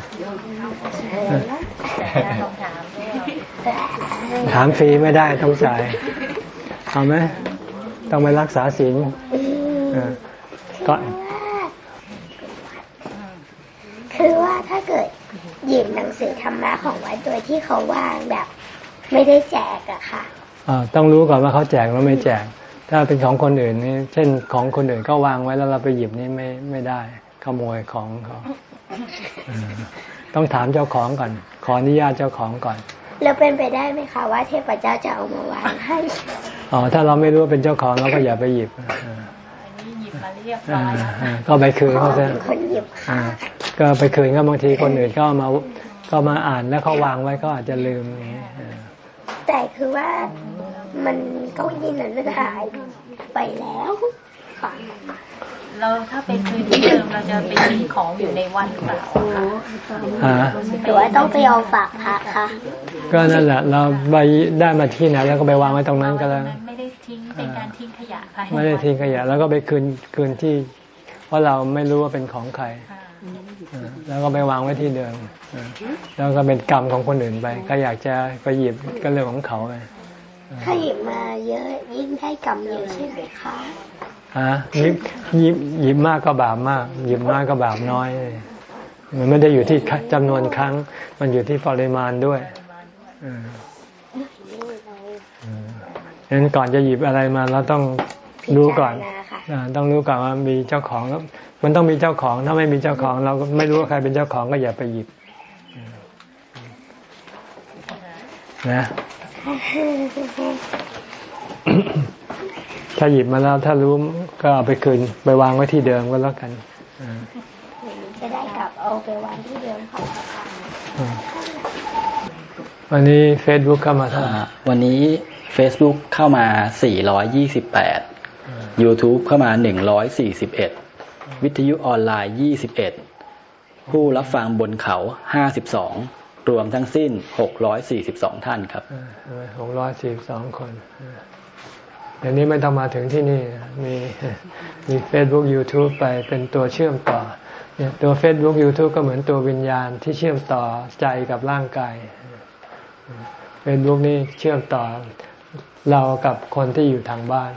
ถามฟรีไม่ได้ต้องจ่ายเอาไหมต้องไปรักษาศีลก็คือว่าถ้าเกิดหยิบหนังสือธรรมะของวัดโดยที่เขาวางแบบ ไม่ได้แจกอะค่ะต้องรู้ก่อนว่าเขาแจกหรือไม่แจก ถ้าเป็นของคนอื่นนี่เช่นของคนอื่นก็วางไว้แล้วเราไปหยิบนี่ไม่ไม่ได้ ขโมยของเขาต้องถามเจ้าของก่อน ขออนุญาตเจ้าของก่อน แล้วเป็นไปได้ไหมคะว่าเทพเจ้าจะเอามาวางให้อ๋อถ้าเราไม่รู้ว่าเป็นเจ้าของเราก็อย่าไปหยิบก็ไปคืนเขาซะคนหยิบก็ไปคืนก็บางทีคนอื่นก็มาก็มาอ่านแล้วเขาวางไว้ก็อาจจะลืมอย่างนี้แต่คือว่ามันเก้าอี้นั้นหายไปแล้วค่ะ เราถ้าไปคืนที่เดิมเราจะไปมีของอยู่ในวันหรือเปล่าหรือว่าต้องไปเอาฝากพระคะก็นั่นแหละ เราไปได้มาที่ไหนแล้วก็ไปวางไว้ตรงนั้นก็แล้วไม่ได้ทิ้งเป็นการทิ้งขยะค่ะไม่ได้ทิ้งขยะ แล้วก็ไปคืนคืนที่ เพราะเราไม่รู้ว่าเป็นของใครแล้วก็ไปวางไว้ที่เดิมแล้วก็เป็นกรรมของคนอื่นไปก็อยากจะไปหยิบก็เรื่องของเขาไปถ้าหยิบมาเยอะยิ่งได้กรรมเยอะใช่ไหมคะ ฮะหยิบหยิบหยิบมากก็บาปมากหยิบน้อยก็บาปน้อย มันไม่ได้อยู่ที่จำนวนครั้ง มันอยู่ที่ปริมาณด้วยฉะนั้นก่อนจะหยิบอะไรมาเราต้องรู้ก่อนต้องรู้ก่อนว่ามีเจ้าของมันต้องมีเจ้าของ ถ้าไม่มีเจ้าของ เราก็ไม่รู้ว่าใครเป็นเจ้าของก็อย่าไปหยิบนะ ถ้าหยิบมาแล้วถ้ารู้ก็เอาไปคืนไปวางไว้ที่เดิมก็แล้วกันจะได้กลับเอาไปวางที่เดิมค่ะวันนี้เฟซบุ๊กเข้ามาเท่าไหร่วันนี้ Facebook เข้ามา 428 YouTube เข้ามา 141 วิทยุออนไลน์ 21 ผู้รับฟังบนเขา 52 รวมทั้งสิ้น 642 ท่านครับ 642 คน เดี๋ยวนี้ไม่ต้องมาถึงที่นี่มีมี Facebook YouTube ไปเป็นตัวเชื่อมต่อเนี่ยตัว Facebook YouTube ก็เหมือนตัววิญญาณที่เชื่อมต่อใจกับร่างกาย Facebook นี่เชื่อมต่อเรากับคนที่อยู่ทางบ้าน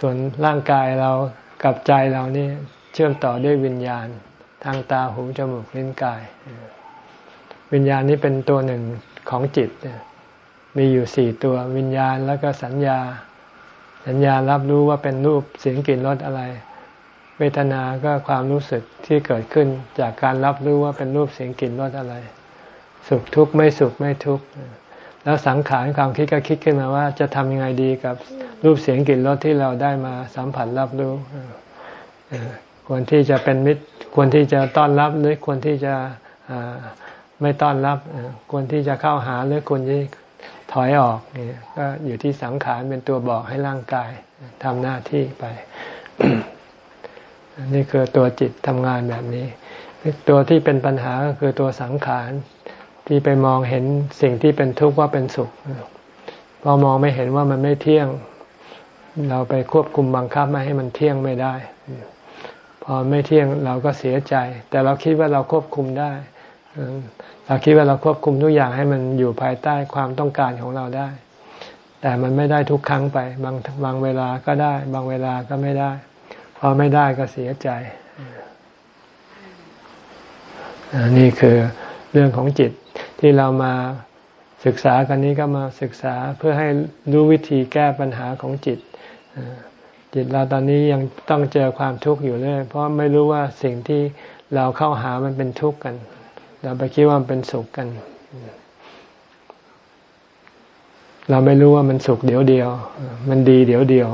ส่วนร่างกายเรากับใจเรานี่เชื่อมต่อด้วยวิญญาณทางตาหูจมูกลิ้นกาย วิญญาณนี้เป็นตัวหนึ่งของจิต มีอยู่สี่ตัววิญญาณแล้วก็สัญญา สัญญารับรู้ว่าเป็นรูปเสียงกลิ่นรสอะไร เวทนาก็ความรู้สึกที่เกิดขึ้นจากการรับรู้ว่าเป็นรูปเสียงกลิ่นรสอะไร สุขทุกข์ไม่สุขไม่ทุกข์แล้วสังขารความคิดก็คิดขึ้นมาว่า จะทำยังไงดีกับรูปเสียงกลิ่นรสที่เราได้มาสัมผัสรับรู้ควรที่จะเป็นมิตรควรที่จะต้อนรับหรือควรที่จะไม่ต้อนรับควรที่จะเข้าหาหรือควรที่ ถอยออกนี่ก็อยู่ที่สังขารเป็นตัวบอกให้ร่างกายทำหน้าที่ไป นี่คือตัวจิตทำงานแบบนี้ ตัวที่เป็นปัญหาก็คือตัวสังขารที่ไปมองเห็นสิ่งที่เป็นทุกข์ว่าเป็นสุข พอมองไม่เห็นว่ามันไม่เที่ยง เราไปควบคุมบังคับไม่ให้มันเที่ยงไม่ได้ พอไม่เที่ยงเราก็เสียใจ แต่เราคิดว่าเราควบคุมได้ เราคิดว่าเราควบคุมทุกอย่างให้มันอยู่ภายใต้ความต้องการของเราได้ แต่มันไม่ได้ทุกครั้งไปบางบางเวลาก็ได้ บางเวลาก็ไม่ได้ พอไม่ได้ก็เสียใจนี่คือเรื่องของจิตที่เรามาศึกษากันนี้ก็มาศึกษาเพื่อให้รู้วิธีแก้ปัญหาของจิต จิตเราตอนนี้ยังต้องเจอความทุกข์อยู่เลยเพราะไม่รู้ว่าสิ่งที่เราเข้าหามันเป็นทุกข์กัน เราไปคิดว่ามันเป็นสุขกัน เราไม่รู้ว่ามันสุขเดี๋ยวเดียว มันดีเดี๋ยวเดียว